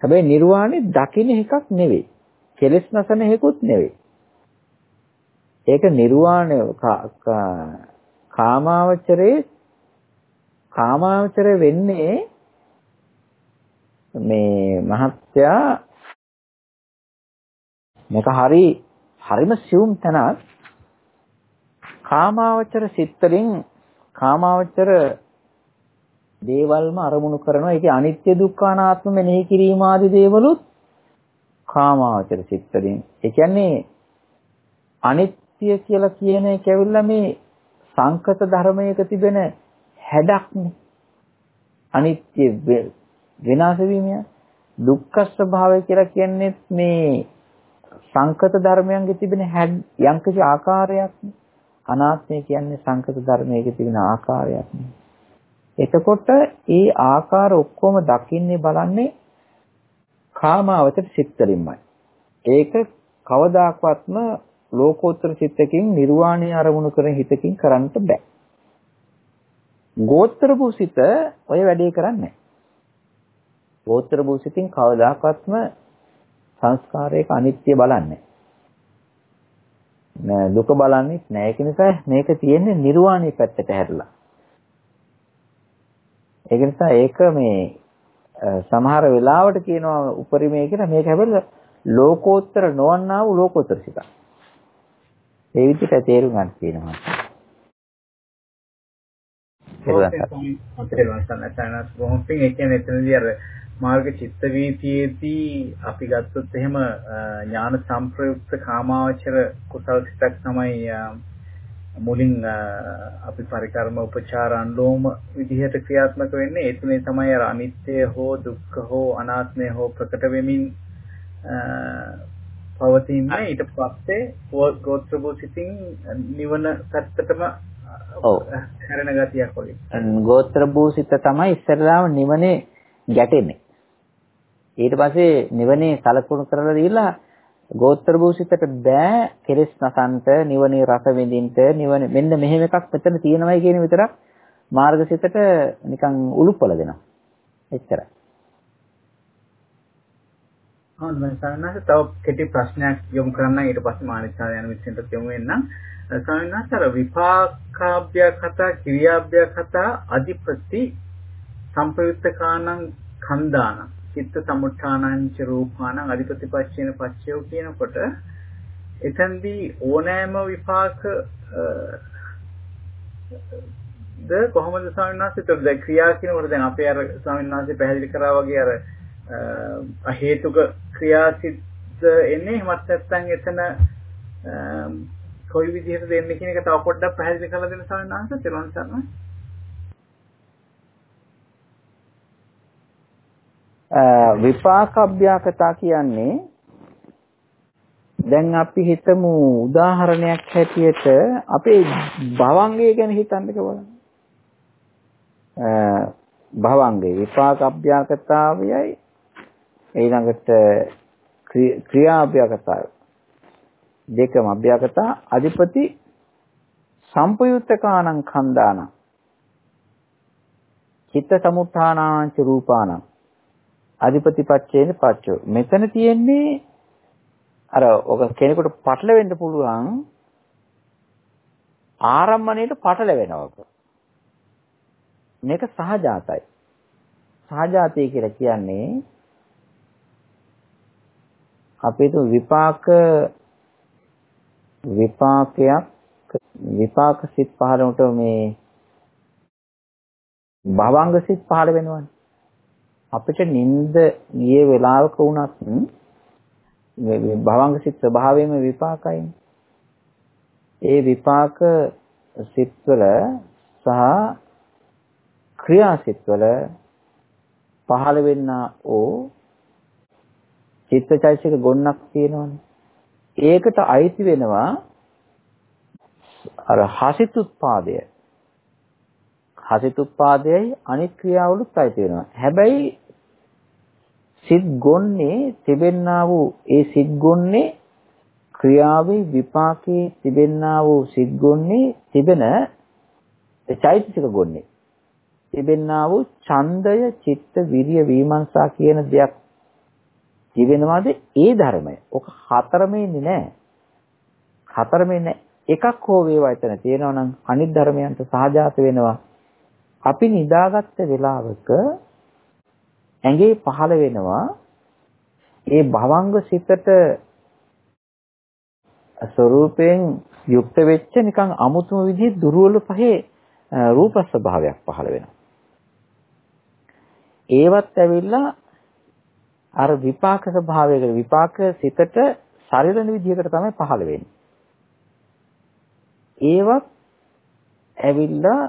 හැබැයි නිර්වාණය දකින්න එකක් නෙවෙයි. කෙලෙස් නැසන එකකුත් නෙවෙයි. ඒක නිර්වාණය කාමාවචරේ කාමාවචර වෙන්නේ මේ මහත්යා මේක හරි හරිම සියුම් තැනක්. කාමාවචර සිත්තරින් කාමාවචර දේවල්ම අරමුණු කරනවා. ඒකේ අනිත්‍ය දුක්ඛ අනාත්ම මෙනෙහි කිරීම ආදී දේවලුත් කාමාවචර සිත්තරින් ඒ කියන්නේ අනිත්‍ය කියලා කියන එක ඇවිල්ලා මේ සංකත ධර්මයක තිබෙන හැඩක්නේ. අනිත්‍ය විනාශ වීමය. දුක්ඛ ස්වභාවය කියලා කියන්නේ මේ සංකත ධර්මයන්ගේ තිබෙන යම්කිසි ආකාරයක්. අනාත්මය කියන්නේ සංකත ධර්මයේ තිබෙන ආකාරයක්. එතකොට ඒ ආකාර ඔක්කොම දකින්නේ බලන්නේ කාමාවචර සිත්තලින්මයි. ඒක කවදාකවත්ම ලෝකෝත්තර සිත්තකින් නිර්වාණය අරමුණු කරන හිතකින් කරන්න බෑ. ගෝත්‍ර භූසිත ඔය වැඩේ කරන්නේ ගෝත්‍ර භූසිතින් කවදාකවත්ම සංස්කාරයක අනිත්‍ය බලන්නේ. නෑ දුක බලන්නේ නෑ ඒක නිසා මේක තියෙන්නේ නිර්වාණය පැත්තට හැරලා. ඒක නිසා ඒක මේ සමහර වෙලාවට කියනවා උපරිමය කියලා මේක හැබැයි ලෝකෝත්තර නොවන්නා වූ ලෝකෝත්තර සිත. ඒ විදිහට තේරුම් ගන්න තියෙනවා. ඒක තමයි. එතනදී අර මාර්ග චිත්ත වීතියේදී අපි ගත්තොත් එහෙම ඥාන සංප්‍රයුක්ත කාමාවචර කුසල සිතක් තමයි මුලින් අපි පරිකර්ම උපචාර අනුලෝම විදිහට ක්‍රියාත්මක වෙන්නේ. ඒ තුනේ තමයි අර අනිත්‍ය හෝ දුක්ඛ හෝ අනාත්මය හෝ ප්‍රකට වෙමින් පවතින්නේ ඊට පස්සේ ගෝත්‍රභූ සිතින් නිවන පැත්තටම ඔව් හැරෙන ගතියක් වගේ ගෝත්‍රභූ සිත තමයි ඉස්සරලාම නිවනේ ගැටෙන්නේ ඊට පස්සේ නිවනේ සලකුණු කරලා දීලා ගෝත්‍ර භූෂිතට බෑ කෙලස් නසන්ත නිවනේ රස විඳින්න නිවන මෙන්න මෙහෙම එකක් මෙතන තියෙනවයි කියන විතරක් මාර්ගසිතට නිකන් උලුප්පල දෙනවා. එච්චරයි. හොඳයි මම සාමාන්‍යයෙන් තව කෙටි ප්‍රශ්නයක් යොමු කරන්න ඊට පස්සේ මානිච්චා යන විශ්ෙන්ට යොමු වෙන්නම්. සාමාන්‍යයෙන් විපාකාභ්‍ය කතා ක්‍රියාභ්‍ය කතා අධිපති සම්ප්‍රයුක්තකානං කන්දානං චිත්ත සමුත්ථානංච රූපානං අධිපතිපච්චේන පච්චයෝ කියනකොට එතෙන්දී ඕනෑම විපාක ද කොහොමද ස්වාමීන් වහන්සේ දැන් ක්‍රියා කියනකොට දැන් අපේ අර ස්වාමීන් වහන්සේ පැහැදිලි කරා වගේ අර හේතුක ක්‍රියාසිත එන්නේ එහෙමත් නැත්නම් එතන කොයි විදිහටද එන්නේ කියන එක තව පොඩ්ඩක් පැහැදිලි කරලා දෙන්න ස්වාමීන් වහන්සේ තෙරුවන් සරණයි විපාක අභ්‍යාකතා කියන්නේ දැන් අපි හිතමු උදාහරණයක් හැටියට අපේ භවංගය ගැන හිතන්නක බලන්න. භවංගේ විපාක අභ්‍යාකතාවයයි ඊළඟට ක්‍රියා අභ්‍යාකතාවය දෙකම අභ්‍යාකතා අධිපති සම්පයුත්තකානං කන්දානං චිත්ත සමුත්ථානාංච රූපානං අධිපතිපච්චේන පච්චෝ. මෙතන තියෙන්නේ අර ඔක කෙනෙකුට පටලවෙන්න පුළුවන් ආරම්මණයට පටලවෙනවක මේක සහජාතයි. සහජාතය කියලා කියන්නේ අපේ තු විපාක විපාකයක් විපාක සිත් පහළට මේ භවංග සිත් පහළ වෙනවනේ. අපිට නිින්ද ගිය වෙලාවක වුණත් මේ භවංග සිත් ස්වභාවයෙන්ම විපාකයිනේ. ඒ විපාක සිත්වල සහ ක්‍රියා සිත්වල පහළ වෙන්නා ඕ චිත්තචෛසික ගොන්නක් තියෙනවනේ. ඒකට අයිති වෙනවා අර හසිතුත්පාදය. හසිතුත්පාදයයි අනිත් ක්‍රියාවලුත් අයිති වෙනවා. හැබැයි සිත් ගොන්නේ තිබෙන්නා වූ ඒ සිත් ගොන්නේ ක්‍රියාවේ විපාකයේ තිබෙන්නා වූ සිත් ගොන්නේ තිබෙන චෛතසික ගොන්නේ තිබෙන්නා වූ ඡන්දය චිත්ත විරිය විමර්ශා කියන දෙයක් තිබෙනවාද ඒ ධර්මය. ඔක හතරම ඉන්නේ නැහැ. හතරම ඉන්නේ එකක් හෝ වේවා එතන තියෙනවා නම් අනිත් ධර්මයන්ට සහජාත වෙනවා. අපි නිදාගත්ත වෙලාවක ඇඟේ පහළ වෙනවා ඒ භවංග සිතට ස්වરૂපයෙන් යුක්ත වෙච්ච නිකන් අමුතුම විදිහේ දුර්වල පහේ රූප ස්වභාවයක් පහළ වෙනවා. ඒවත් ඇවිල්ලා අර විපාක ස්වභාවයකට විපාක සිතට සරිලන විදිහකට තමයි පහළ වෙන්නේ. ඒවත් ඇවිල්ලා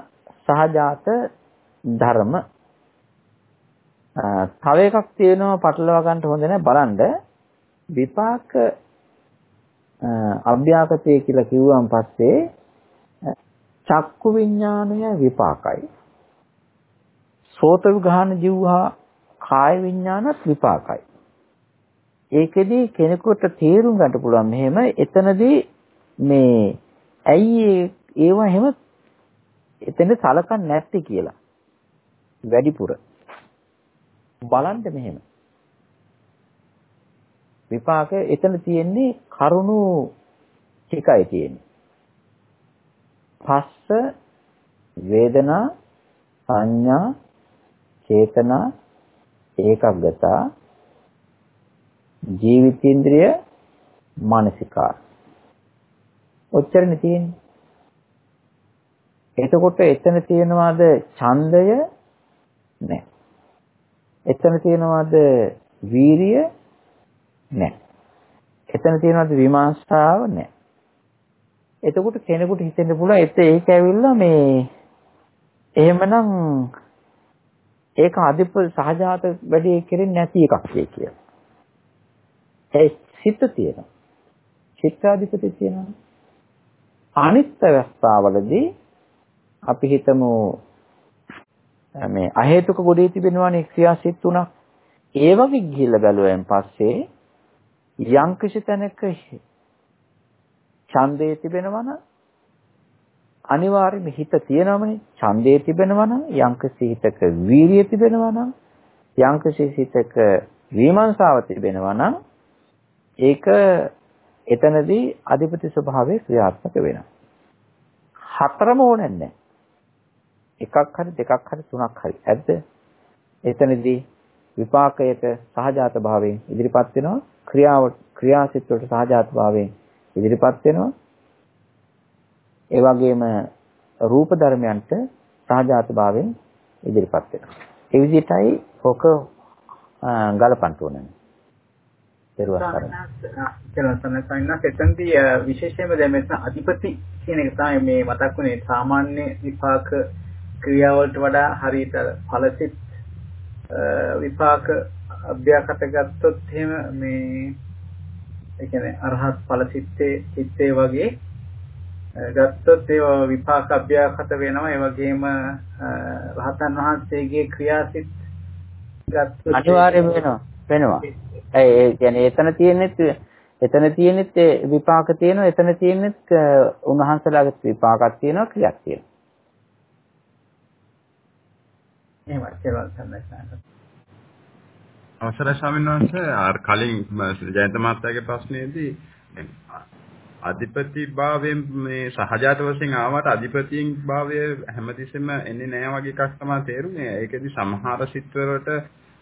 සහජාත ධර්ම. තව එකක් තියෙනවා පටලවා ගන්න හොඳ නැහැ බලන්න විපාක අභ්‍යාකතය කියලා කිව්වන් පස්සේ චක්කු විඥානය විපාකයි. සෝත විගහන ජීවහා කාය විඥානත් විපාකයි ඒකෙදි කෙනෙකුට තේරුම් ගන්න පුළුවන් මෙහෙම එතනදී මේ ඇයි ඒව එහෙම එතන සලකන්නේ නැත්තේ කියලා. වැඩිපුර. බලන්න මෙහෙම. විපාක එතන තියෙන්නේ කරුණු ටිකයි තියෙන්නේ. පස්ස වේදනා සංඥා චේතනා ඒකග්ගතා ජීවිතේන්ද්‍රය මානසිකාර ඔච්චරනේ තියෙන්නේ. එතකොට එතන තියෙනවාද ඡන්දය? නැහැ. එතන තියෙනවාද වීරිය? නැහැ. එතන තියෙනවාද විමර්ශාව? නැහැ. එතකොට කෙනෙකුට හිතෙන්න පුළුවන් එත ඒක ඇවිල්ලා මේ එහෙමනම් ඒක අධිප සහජාත වැඩි කෙරෙන්නේ නැති එකක් කියලා. ඒ සිත තියෙනවා. චිත්තාධිපති තියෙනවා. අනිත් අවස්ථාවලදී අපි හිතමු මේ අහේතුක ගොඩේ තිබෙනවානේ ක්‍රියාසිත තුනක්. ඒ වගේ ගිහිල්ලා බැලුවෙන් පස්සේ යම් කිසි තැනක ඡන්දේ තිබෙනවා නම් අනිවාර්යයෙන්ම හිත තියෙනවමනේ ඡන්දේ තිබෙනවා නම් යම් කිසි හිතක වීරිය තිබෙනවා නම් යම් කිසි හිතක විමර්ශාව තිබෙනවා නම් ඒක එතනදී අධිපති ස්වභාවය ක්‍රියාත්මක වෙනවා. හතරම ඕනේ නැහැ. එකක් හරි දෙකක් හරි තුනක් හරි. ඇද්ද? එතනදී විපාකයක සහජාත භාවයෙන් ඉදිරිපත් වෙනවා. ක්‍රියාව ක්‍රියාසිත වලට සහජාත භාවයෙන් ඉදිරිපත් වෙනවා. ඒ වගේම රූප ධර්මයන්ට සහජාත භාවයෙන් ඉදිරිපත් වෙනවා. ඒ විදිහටයි ඔක ගලපන්න ඕනේ. පෙරවස්තන සමිනා එතනදී විශේෂයෙන්ම දැන් මෙතන අධිපති කියන එක තමයි මේ මතක් වුනේ සාමාන්‍ය විපාක ක්‍රියාවලට වඩා හරියට ඵලසිත විපාක අභ්‍යාකට ගත්තොත් එහෙම මේ ඒ කියන්නේ අරහත් ඵලසිතේ චිත්තේ වගේ ගත්තොත් ඒ විපාක අභ්‍යාකට වෙනවා. ඒ වගේම රහතන් වහන්සේගේ ක්‍රියාසිට ගත්තොත් අනිවාර්යයෙන්ම වෙනවා. වෙනවා. ඒ කියන්නේ එතන තියෙනෙත් එතන තියෙනෙත් විපාක තියෙනවා. එතන තියෙනෙත් උන්වහන්සේලාගේ විපාකක් තියෙනවා ක්‍රියාවක් තියෙනවා. එහෙමයි. කියලා සම්මතයි අවසරයි ස්වාමීන් වහන්සේ. අර කලින් ජයන්ත මහත්තයාගේ ප්‍රශ්නේදී අධිපති භාවයෙන් මේ සහජාත වශයෙන් ආවට අධිපතියෙන් භාවය හැමතිස්සෙම එන්නේ නැහැ වගේ එකක් තමයි තේරුනේ. ඒකෙදි සමහර සිත්වලට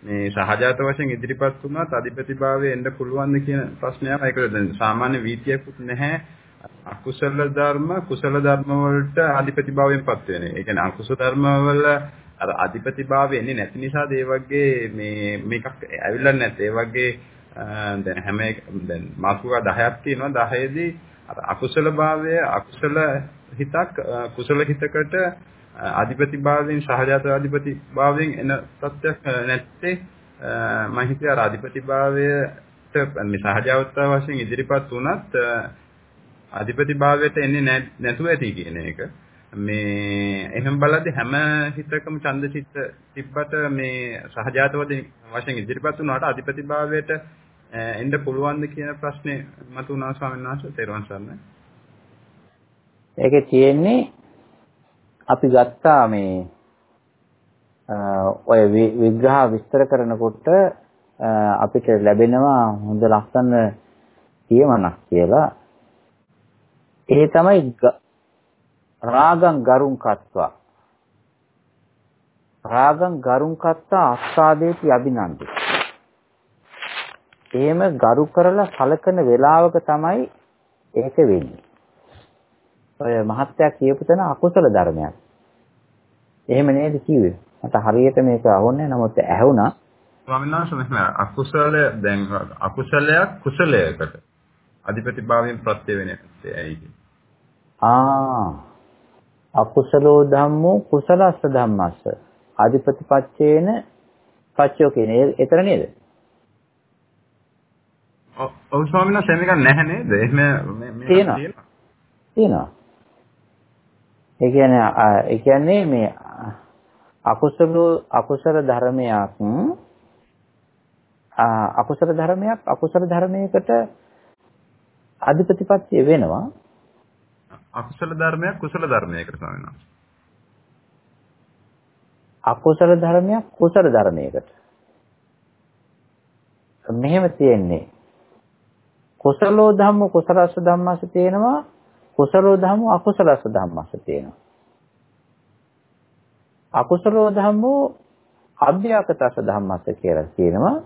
මේ සහජාත වශයෙන් ඉදිරිපත් වුණත් අධිපතිභාවයේ එන්න පුළුවන්ද කියන ප්‍රශ්නයක් ඒක දැන් සාමාන්‍ය වීතියකුත් නැහැ අකුසල ධර්ම කුසල ධර්ම වලට අධිපතිභාවයෙන්පත් වෙන. ඒ කියන්නේ අකුසල ධර්ම වල අර අධිපතිභාවය එන්නේ නැති නිසා ඒ වගේ මේ මේකක් ඇවිල්ලා නැත්te. ඒ වගේ දැන් හැම දැන් මාසුකා 10ක් තියෙනවා 10 දී අර අකුසල භාවය අකුසල හිතක් කුසල හිතකට අධිපති භාවයෙන් සහජාත අධිපති භාවයෙන් එන තත්ත්වයක් නැත්තේ. මම හිතුවේ අර අධිපති භාවයට මේ සහජාවත වශයෙන් ඉදිරිපත් වුණත් අධිපති භාවයට එන්නේ නැතුව ඇති කියන එක. මේ එහෙම බලද්දි හැම හිතකම ඡන්ද චිත්ත තිබ්බට මේ සහජාතවද වශයෙන් ඉදිරිපත් වුණාට අධිපති භාවයට එන්න පුළුවන්ද කියන ප්‍රශ්නේ මතුණා ස්වාමීන් වහන්සේ තේරුම් ගන්න. ඒකේ තියෙන්නේ අපි ගත්තා මේ ඔය විග්‍රහ විස්තර කරනකොට අපිට ලැබෙනවා හොඳ ලස්සන කියමනක් කියලා. ඒ තමයි රාගං ගරුං කත්වා රාගං ගරුං කත්තා ආස්වාදේති අභිනන්දි. එහෙම ගරු කරලා සලකන වේලාවක තමයි ඒක වෙන්නේ. ඔය මහත්යක් කියපු තැන අකුසල ධර්මයක්. එහෙම නේද කිව්වේ? මට හරියට මේක අහුන්නේ නමුත් ඇහුණා. ස්වාමීන් වහන්සේ මෙහෙම අකුසල දැන් අකුසලයක් කුසලයකට අධිපතිභාවයෙන් ප්‍රත්‍ය වෙන්නේ ඇයි ආ අකුසලෝ ධම්මෝ කුසලස්ස ධම්මස්ස අධිපතිපච්චේන පච්චෝ කියන්නේ ඒතර නේද? ඔව් ස්වාමීන් වහන්සේ මේක නැහැ නේද? එහෙම මේ තියෙනවා. තියෙනවා. ඒ කියන්නේ ඒ කියන්නේ මේ අකුසල අකුසල ධර්මයක් අකුසල ධර්මයක් අකුසල ධර්මයකට අධිපතිපත්‍ය වෙනවා අකුසල ධර්මයක් කුසල ධර්මයකට ස්වාමීන් වහන්සේ අකුසල ධර්මයක් කුසල ධර්මයකට මෙහෙම තියෙන්නේ කුසලෝ ධම්ම කුසලස්ස ධම්මස්ස තියෙනවා කුසලෝ ධම්ම අකුසලස්ස ධම්මස්ස තියෙනවා. අකුසලෝ ධම්මෝ අභ්‍යාකතස්ස ධම්මස්ස කියලා කියනවා.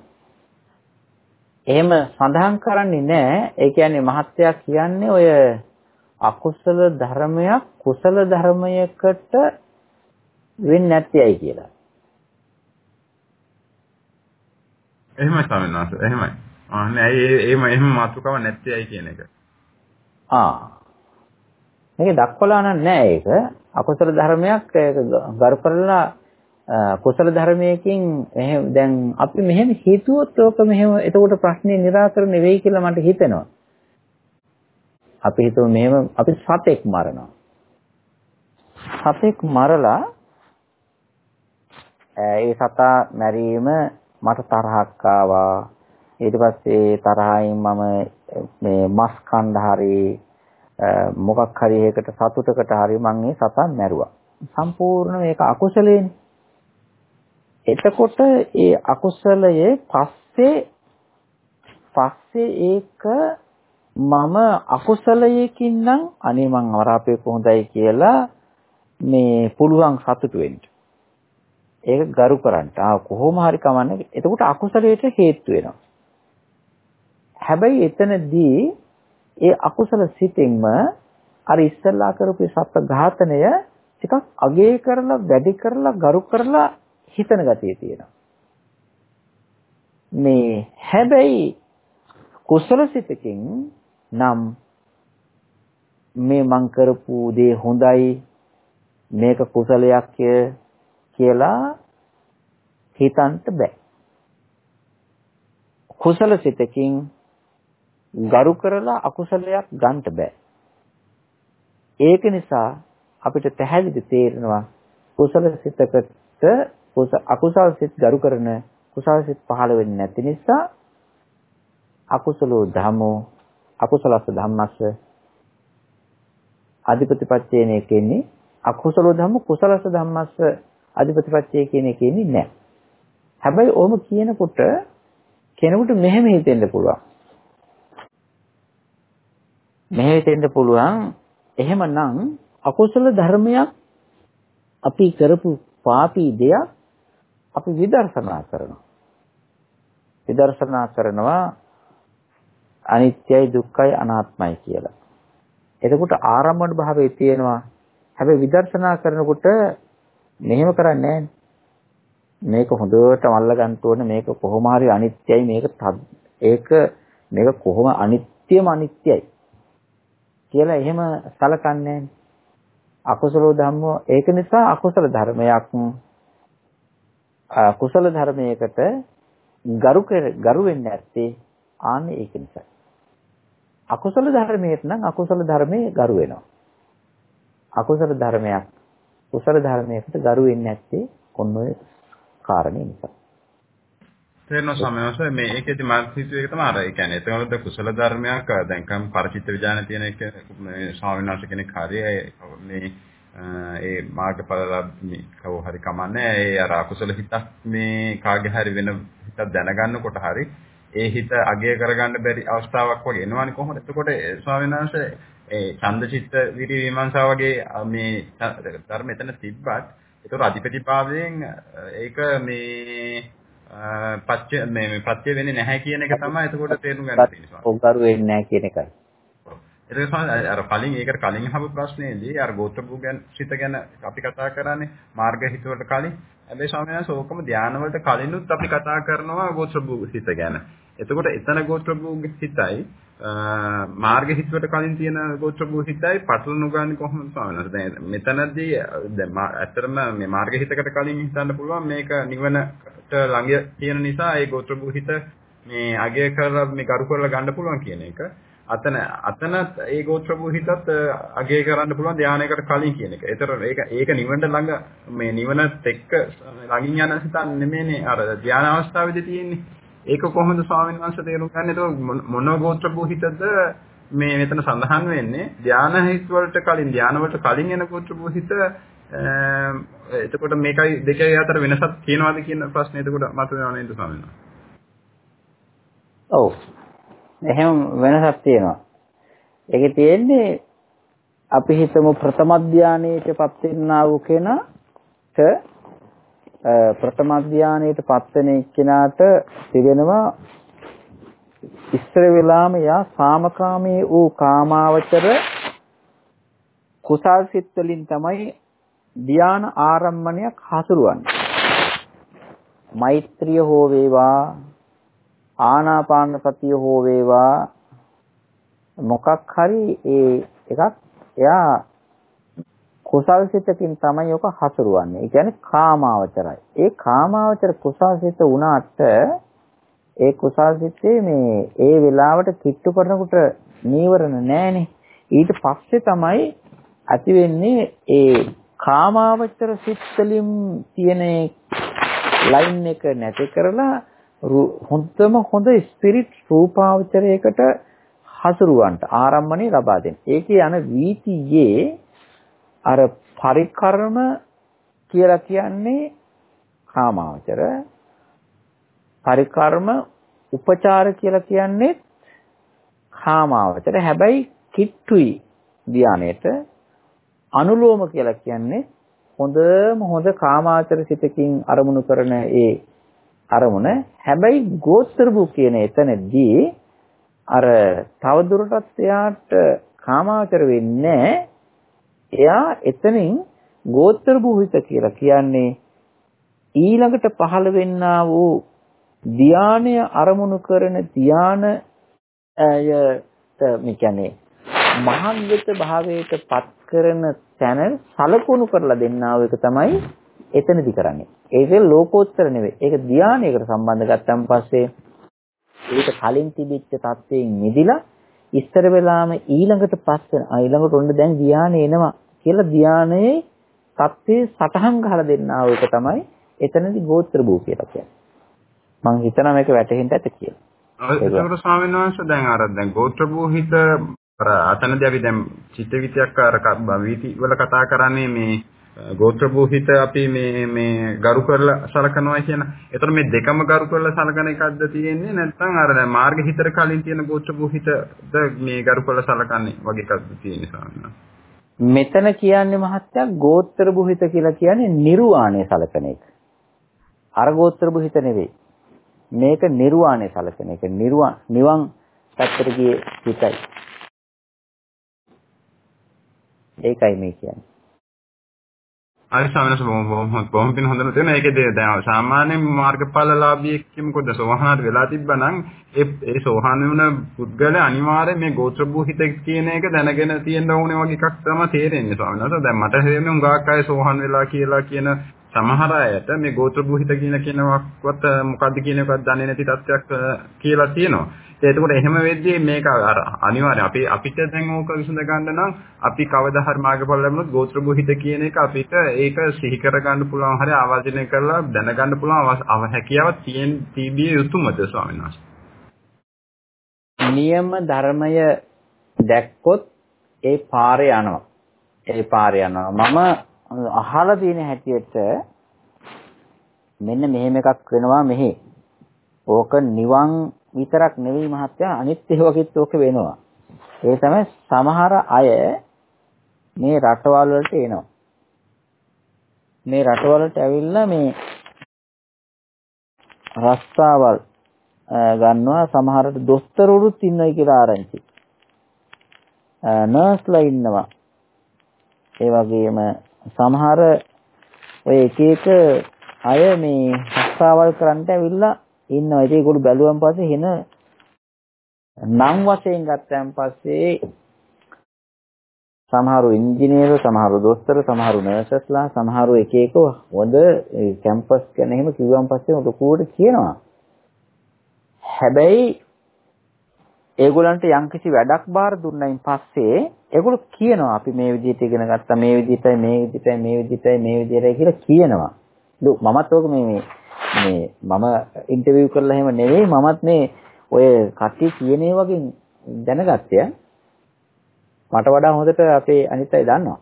එහෙම සඳහන් කරන්නේ නැහැ. ඒ කියන්නේ මහත්යක් කියන්නේ ඔය අකුසල ධර්මයක් කුසල ධර්මයකට වෙන්නේ නැත්තේයි කියලා. එහෙමයි ස්වාමීන් වහන්සේ. එහෙමයි. ආ නෑ ඒ එහෙම එහෙම මාතෘකාවක් නැත්තේයි කියන එක. ආ මේක දක්වලා නෑ ඒක. අකුසල ධර්මයක් ඒක ගරු කරලා කුසල ධර්මයකින් එහෙම දැන් අපි මෙහෙම හිතුවොත් ඕක මෙහෙම එතකොට ප්‍රශ්නේ निराකරණය වෙයි කියලා මට හිතෙනවා. අපි හිතුව මෙහෙම අපි සතෙක් මරනවා. සතෙක් මරලා ඒ සතා මැරීම මට තරහක් ආවා. ඊට පස්සේ තරහින් මම මේ මස් කණ්ඩ හරි මොකක් හරි එකකට සතුටකට හරි මම මේ සතන් මැරුවා. සම්පූර්ණ මේක අකුසලේනේ. එතකොට ඒ අකුසලයේ පස්සේ පස්සේ ඒක මම අකුසලයකින් නම් අනේ මං අවරාපේ කොහොඳයි කියලා මේ පුළුවන් සතුටු වෙන්න. ඒක ගරු කරන්න. ආ කොහොම හරි කමන්නේ. එතකොට අකුසලයට හේතු වෙනවා. හැබැයි එතනදී ඒ අකුසල සිතින්ම අර ඉස්සල්ලා කරපු සත්ත්ව ඝාතනය ටිකක් අගේ කරලා වැඩි කරලා ගරු කරලා හිතන ගතිය තියෙනවා. මේ හැබැයි කුසල සිතකින් නම් මේ මං කරපු දේ හොඳයි මේක කුසලයක් කියලා හිතන්න බෑ. කුසල සිතකින් ගරු කරලා අකුසලයක් ගන්නට බෑ. ඒක නිසා අපිට පැහැදිලි තේරෙනවා කුසල සිතකට අකුසල සිත් ගරු කරන කුසල සිත් පහළ වෙන්නේ නැති නිසා අකුසලෝ ධම්මෝ අකුසලස්ස ධම්මස්ස අධිපතිපච්චේන එකෙන්නේ අකුසලෝ ධම්ම කුසලස්ස ධම්මස්ස අධිපතිපච්චේ කියන එකෙන්නේ නැහැ. හැබැයි ඕම කියනකොට කෙනෙකුට මෙහෙම හිතෙන්න පුළුවන්. මෙහෙම හිතෙන්න පුළුවන් එහෙමනම් අකුසල ධර්මයක් අපි කරපු පාපී දෙයක් අපි විදර්ශනා කරනවා. විදර්ශනා කරනවා අනිත්‍යයි දුක්ඛයි අනාත්මයි කියලා. එතකොට ආරම්භන භාවයේ තියෙනවා. හැබැයි විදර්ශනා කරනකොට මෙහෙම කරන්නේ මේක හොඳට අල්ල ගන්න ඕනේ මේක කොහොම හරි අනිත්‍යයි මේක ඒක මේක කොහොම අනිත්‍යම අනිත්‍යයි කියලා එහෙම සලකන්නේ අකුසල ධම්මෝ ඒක නිසා අකුසල ධර්මයක් කුසල ධර්මයකට ගරු ගරු වෙන්නේ නැත්තේ ආන්නේ ඒක නිසා. අකුසල ධර්මයට නම් අකුසල ධර්මයේ ගරු වෙනවා. අකුසල ධර්මයක් කුසල ධර්මයකට ගරු වෙන්නේ නැත්තේ ඔන්න ඔය කාරණේ නිසා. තේරෙනවා සමහරවිට මේ ඒකෙදි මාත් හිතුවේ ඒක තමයි අර ඒ කියන්නේ එතනවලද කුසල ධර්මයක් දැන් කම් පරිචිත්ත විඥාන තියෙන එක මේ ස්වාමීන් වහන්සේ කෙනෙක් හරි මේ ඒ මාර්ගඵල මේ කව හරි කමන්නේ ඒ අර අකුසල හිතක් මේ කාගේ හරි වෙන හිතක් දැනගන්නකොට හරි ඒ හිත අගය කරගන්න බැරි අවස්ථාවක් වගේ එනවනේ කොහොමද? එතකොට ස්වාමීන් වහන්සේ ඒ ඡන්දචිත්ත විරි විමර්ශා වගේ මේ ධර්ම එතන තිබ්බත් ඒතර අධිපතිභාවයෙන් ඒක මේ පත්‍ය මේ පත්‍ය වෙන්නේ නැහැ කියන එක තමයි එතකොට තේරුම් ගන්න තියෙන්නේ. ඔක්කරු වෙන්නේ නැහැ කියන එකයි. ඒක අර කලින් ඒකට කලින් අහපු ප්‍රශ්නේදී අර ගෝත්‍රභූ ගැන සිත ගැන අපි කතා කරන්නේ මාර්ග හිත වලට කලින්. හැබැයි ස්වාමීන් ඕකම ධානය වලට කලිනුත් අපි කතා කරනවා ගෝත්‍රභූ සිත ගැන. එතකොට එතන ගෝත්‍රභූ හිතයි මාර්ග හිතවට කලින් තියෙන ගෝත්‍රභූ හිතයි පටලනු ගන්න කොහොමද ස්වාමීන්? දැන් මෙතනදී දැන් ඇත්තටම මේ මාර්ග හිතකට කලින් හිතන්න පුළුවන් මේක නිවනට ළඟ තියෙන නිසා ඒ ගෝත්‍රභූ හිත මේ අගය කරලා මේ කරු කරලා ගන්න පුළුවන් කියන එක. අතන අතනත් ඒ ගෝත්‍රභූ හිතත් අගය කරන්න පුළුවන් ධානයකට කලින් කියන එක. ඒතර ඒක ඒක නිවනට ළඟ මේ නිවනත් එක්ක ළඟින් යන හිතක් නෙමෙයිනේ අර ධාන අවස්ථාවේදී තියෙන්නේ. ඒක කොහොමද ස්වාමීන් වහන්සේ තේරුම් ගන්න? ඒක මොන ගෝත්‍රභූ හිතද මේ මෙතන සඳහන් වෙන්නේ ධාන හිත වලට කලින් ධාන වලට කලින් එන ගෝත්‍රභූ හිත එතකොට මේකයි දෙකේ අතර වෙනසක් තියෙනවද කියන ප්‍රශ්නේ එතකොට මතුවෙනව නේද ස්වාමීන් වහන්සේ? ඔව්. එහෙම වෙනසක් තියෙනවා. ඒකේ තියෙන්නේ අපි හිතමු ප්‍රථම ධානයේටපත් වෙන්නා වූ කෙනාට ප්‍රථම ධානයේටපත් වෙන එක්කෙනාට තිබෙනවා ඉස්සර වෙලාම යා සාමකාමී වූ කාමාවචර කුසල් සිත් වලින් තමයි ධාන ආරම්භණයක් හසුරුවන්නේ. මෛත්‍රිය හෝ වේවා ආනාපාන සතිය හෝ වේවා මොකක් හරි ඒ එකක් එයා කුසල් සිතකින් තමයි ඔක හසුරුවන්නේ. ඒ කියන්නේ කාමාවචරයි. ඒ කාමාවචර කුසල් සිත උනාට ඒ කුසල් සිතේ මේ ඒ වෙලාවට කිට්ටු කරනකොට නීවරණ නැහැනේ. ඊට පස්සේ තමයි ඇති වෙන්නේ ඒ කාමාවචර සිත් වලින් තියෙන ලයින් එක නැති කරලා හොඳම හොඳ ස්පිරිට් රූපාවචරයකට හසුරුවන්ට ආරම්භණය ලබා දෙන්න. ඒකේ යන වීතියේ අර පරිකර්ම කියලා කියන්නේ කාමාවචර පරිකර්ම උපචාර කියලා කියන්නේ කාමාවචර හැබැයි කිට්ටුයි ධානයේට අනුලෝම කියලා කියන්නේ හොඳම හොඳ කාමාවචර සිතකින් අරමුණු කරන ඒ අරමුණ. හැබැයි ගෝත්‍රභු කියන එතනදී අර තවදුරටත් එයාට කාමාවචර වෙන්නේ එයා එතනින් ගෝත්‍රභු හිත කියලා කියන්නේ ඊළඟට පහළ වෙන්නා වූ ධානය අරමුණු කරන ධාන මේ කියන්නේ මහාන්විත භාවයට පත් කරන තැන සලකුණු කරලා දෙන්නා වූ එක තමයි එතනදි කරන්නේ. ඒක ලෝකෝත්තර නෙවෙයි. ඒක ධානයකට සම්බන්ධ ගත්තන් පස්සේ ඒක කලින් තිබිච්ච தත්වයෙන් මිදිලා ඉස්සර වෙලාම ඊළඟට පස්සෙන ඊළඟට ඔන්න දැන් ධානය එනවා කියලා ධානයේ தත්ත්වයේ සටහන් ගහලා දෙන්නා වූ එක තමයි එතනදී ගෝත්‍ර භූ කියලා කියන්නේ. මම හිතනවා මේක වැටහෙන්න ඇති කියලා. ඒකවල ස්වාමීන් වහන්සේ දැන් අර දැන් ගෝත්‍ර භූහිත අර අතනදී අපි දැන් චිත්ත විත්‍යක් අර වීති වල කතා කරන්නේ මේ ගෝත්‍ර භූහිත අපි මේ මේ ගරු කරලා සලකනවා කියන. ඒතර මේ දෙකම ගරු කරලා සලකන එකක්ද තියෙන්නේ නැත්නම් අර දැන් මාර්ග හිතර කලින් තියෙන ගෝත්‍ර භූහිතද මේ ගරු කරලා සලකන්නේ වගේ එකක්ද තියෙන්නේ ස්වාමීන් මෙතන කියන්නේ මහත්තයා ගෝත්‍ර භූහිත කියලා කියන්නේ නිර්වාණය සලකන එක. අර ගෝත්‍ර භූහිත නෙවෙයි. මේක නිර්වාණය සලකන එක. නිර්වාණ නිවන් පැත්තට ගියේ හිතයි. ඒකයි මේ කියන්නේ. අර සමනස බොහොම බොහොම පින හොඳට තියෙනවා. ඒකේ දැන් සාමාන්‍යයෙන් මාර්ගඵලලාභියෙක් කිමුකොද සෝහානට වෙලා තිබ්බනම් ඒ ඒ සෝහාන වෙන පුද්ගලයා අනිවාර්යයෙන් මේ ගෝත්‍ර භූහිත කියන එක දැනගෙන තියෙන්න ඕනේ වගේ එකක් තමයි තේරෙන්නේ ස්වාමීන් වහන්සේ. දැන් මට තේරෙන්නේ උඟාක් අය සෝහාන වෙලා කියලා කියන සමහර අයට මේ ගෝත්‍ර භූහිත කියන කෙනවත් මොකද්ද කියන එකවත් දන්නේ නැති තත්ත්වයක් කියලා තියෙනවා. එතකොට එහෙම වෙද්දී මේක අර අනිවාර්යයෙන් අපි අපිට දැන් ඕක විසඳ ගන්න නම් අපි කවදා හරි මාර්ගඵල ලැබුණොත් ගෝත්‍ර බුහිත කියන එක අපිට ඒක සිහි කර ගන්න පුළුවන් හරි ආවර්ජනය කරලා දැනගන්න පුළුවන් හැකියාවක් තියෙන තිබිය යුතුමද ස්වාමීන් වහන්සේ. නියම ධර්මය දැක්කොත් ඒ පාරේ යනවා. ඒ පාරේ යනවා. මම අහලා තියෙන හැටියට මෙන්න මෙහෙම එකක් වෙනවා මෙහි. ඕක නිවන් විතරක් නෙවෙයි මහත්තයා අනිත් ඒවාගෙත් ඕක වෙනවා. ඒ තමයි සමහර අය මේ රටවල් වලට එනවා. මේ රටවල් වලට ඇවිල්ලා මේ රස්තාවල් ගන්නවා සමහරට දොස්තරවරුත් ඉන්නයි කියලා ආරංචි. නර්ස්ලා ඉන්නවා. ඒ වගේම සමහර ඔය එක එක අය මේ රස්තාවල් කරන්නට ඇවිල්ලා ඉන්නවා. ඉතින් ඒගොල්ලෝ බැලුවන් පස්සේ හෙන නම් වශයෙන් ගත්තන් පස්සේ සමහරු ඉංජිනේරු, සමහරු දොස්තර, සමහරු නර්සස්ලා, සමහරු එක එක හොඳ කැම්පස් ගැන එහෙම කිව්වන් පස්සේ ලොකුවට කියනවා. හැබැයි ඒගොල්ලන්ට යම්කිසි වැඩක් බාර දුන්නයින් පස්සේ ඒගොල්ලෝ කියනවා අපි මේ විදිහට ඉගෙන ගත්තා මේ විදිහටයි මේ විදිහටයි මේ විදිහටයි මේ විදිහටයි කියලා කියනවා. මමත් ඕක මේ මේ මේ මම ඉන්ටර්විව් කරලා එහෙම නෙවෙයි මමත් මේ ඔය කට්ටිය කියන වගේ දැනගත්තේ මට වඩා හොඳට අපේ අනිත් අය දන්නවා.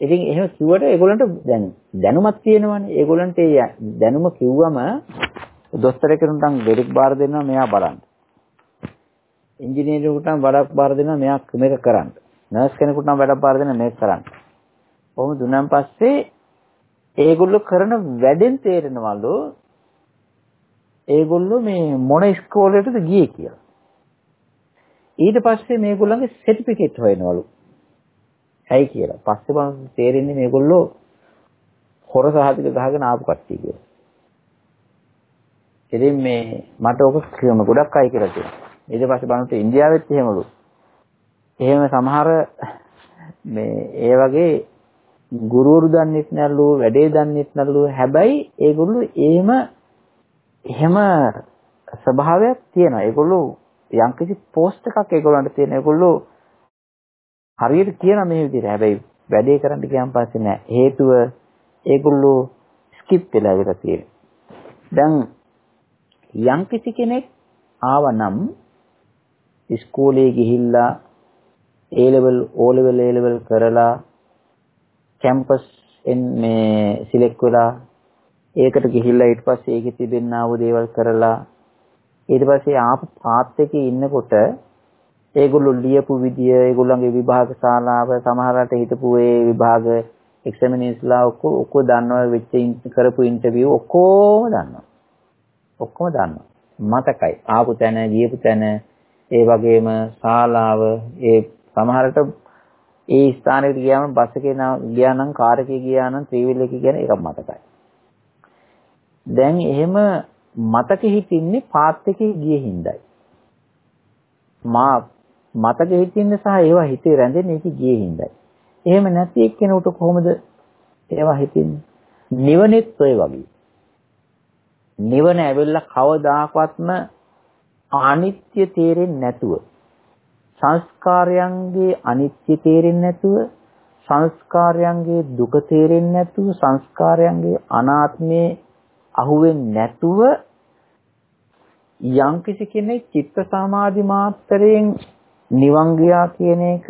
ඉතින් එහෙම කිව්වට ඒගොල්ලන්ට දැන් දැනුමක් තියෙනවනේ. ඒගොල්ලන්ට ඒ දැනුම කිව්වම දොස්තර කෙනෙකුට ඩෙරික් බාර දෙනවා මෙයා බලන්න. ඉංජිනේරුවෙකුට වැඩක් බාර දෙනවා මෙයා මේක කරන්න. නර්ස් කෙනෙකුට නම් වැඩක් බාර දෙනවා මේක කරන්න. කොහොම දුන්නාන් පස්සේ ඒගොල්ලෝ කරන වැඩෙන් තේරෙනවලු ඒගොල්ලෝ මේ මොන ඉස්කෝලේටද ගියේ කියලා. ඊට පස්සේ මේගොල්ලන්ගේ සර්ටිෆිකේට් හොයනවලු. ඇයි කියලා. පස්සේ මම තේරෙන්නේ මේගොල්ලෝ හොර සහතික ගහගෙන ආපු කට්ටිය කියලා. ඉතින් මේ මට ඔක කියම ගොඩක් අය කියලා තියෙනවා. ඊට පස්සේ බලනකොට ඉන්දියාවෙත් එහෙමලු. එහෙම සමහර මේ ඒ වගේ ගුරුවරු දන්නෙත් නැල්ලු වැඩේ දන්නෙත් නැල්ලු. හැබැයි ඒගොල්ලෝ එහෙම එහෙම ස්වභාවයක් තියෙනවා. ඒගොල්ලෝ යම්කිසි පෝස්ට් එකක් ඒගොල්ලන්ට තියෙන ඒගොල්ලෝ හරියට කියන මේ විදිහට. හැබැයි වැඩේ කරන්න ගියාන් පස්සේ නෑ. හේතුව ඒගොල්ලෝ ස්කිප් වෙලා ඉවර තියෙනවා. දැන් යම්කිසි කෙනෙක් ආවනම් ඉස්කෝලේ ගිහිල්ලා A level O level A level කරලා කැම්පස් මේ සිලෙක්ට් වෙලා ඒකට ගිහිල්ලා ඊට පස්සේ ඒකේ තිබෙනා වූ දේවල් කරලා ඊට පස්සේ ආපු පාත් එකේ ඉන්නකොට ඒගොල්ලෝ ලියපු විදිය ඒගොල්ලන්ගේ විභාග ශාලාව සමහරට හිටපු ඒ විභාග එක්සැමිනේෂන්ලා ඔක්කොම ඔක්කොම දන්නවා වෙච්ච කරපු ඉන්ටර්විව් ඔක්කොම දන්නවා ඔක්කොම දන්නවා මතකයි ආපු තැන ගියපු තැන ඒ වගේම ශාලාව ඒ සමහරට ඒ ස්ථානෙට ගියාම බස් එකේ ගියා නම් කාර් එකේ ගියා නම් ත්‍රිවිල් එකේ කියන එක මතකයි. දැන් එහෙම මතක හිටින්නේ පාත් එකේ ගියේ හිඳයි. මා මතක හිටින්නේ සහ ඒවා හිතේ රැඳෙන්නේ ඒක ගියේ හිඳයි. එහෙම නැති එක්කෙනෙකුට කොහොමද ඒවා හිතින්නේ? නිවනෙත් ඔය වගේ. නිවන ඇවිල්ලා කවදාකවත්ම අනිත්‍ය තේරෙන්නේ නැතුව සංස්කාරයන්ගේ අනිත්‍ය තේරෙන්නේ නැතුව සංස්කාරයන්ගේ දුක තේරෙන්නේ නැතුව සංස්කාරයන්ගේ අනාත්මයේ අහුවෙන්නේ නැතුව යම්කිසි කෙනෙක් චිත්ත සමාධි මාත්‍රයෙන් නිවන් ගියා කියන එක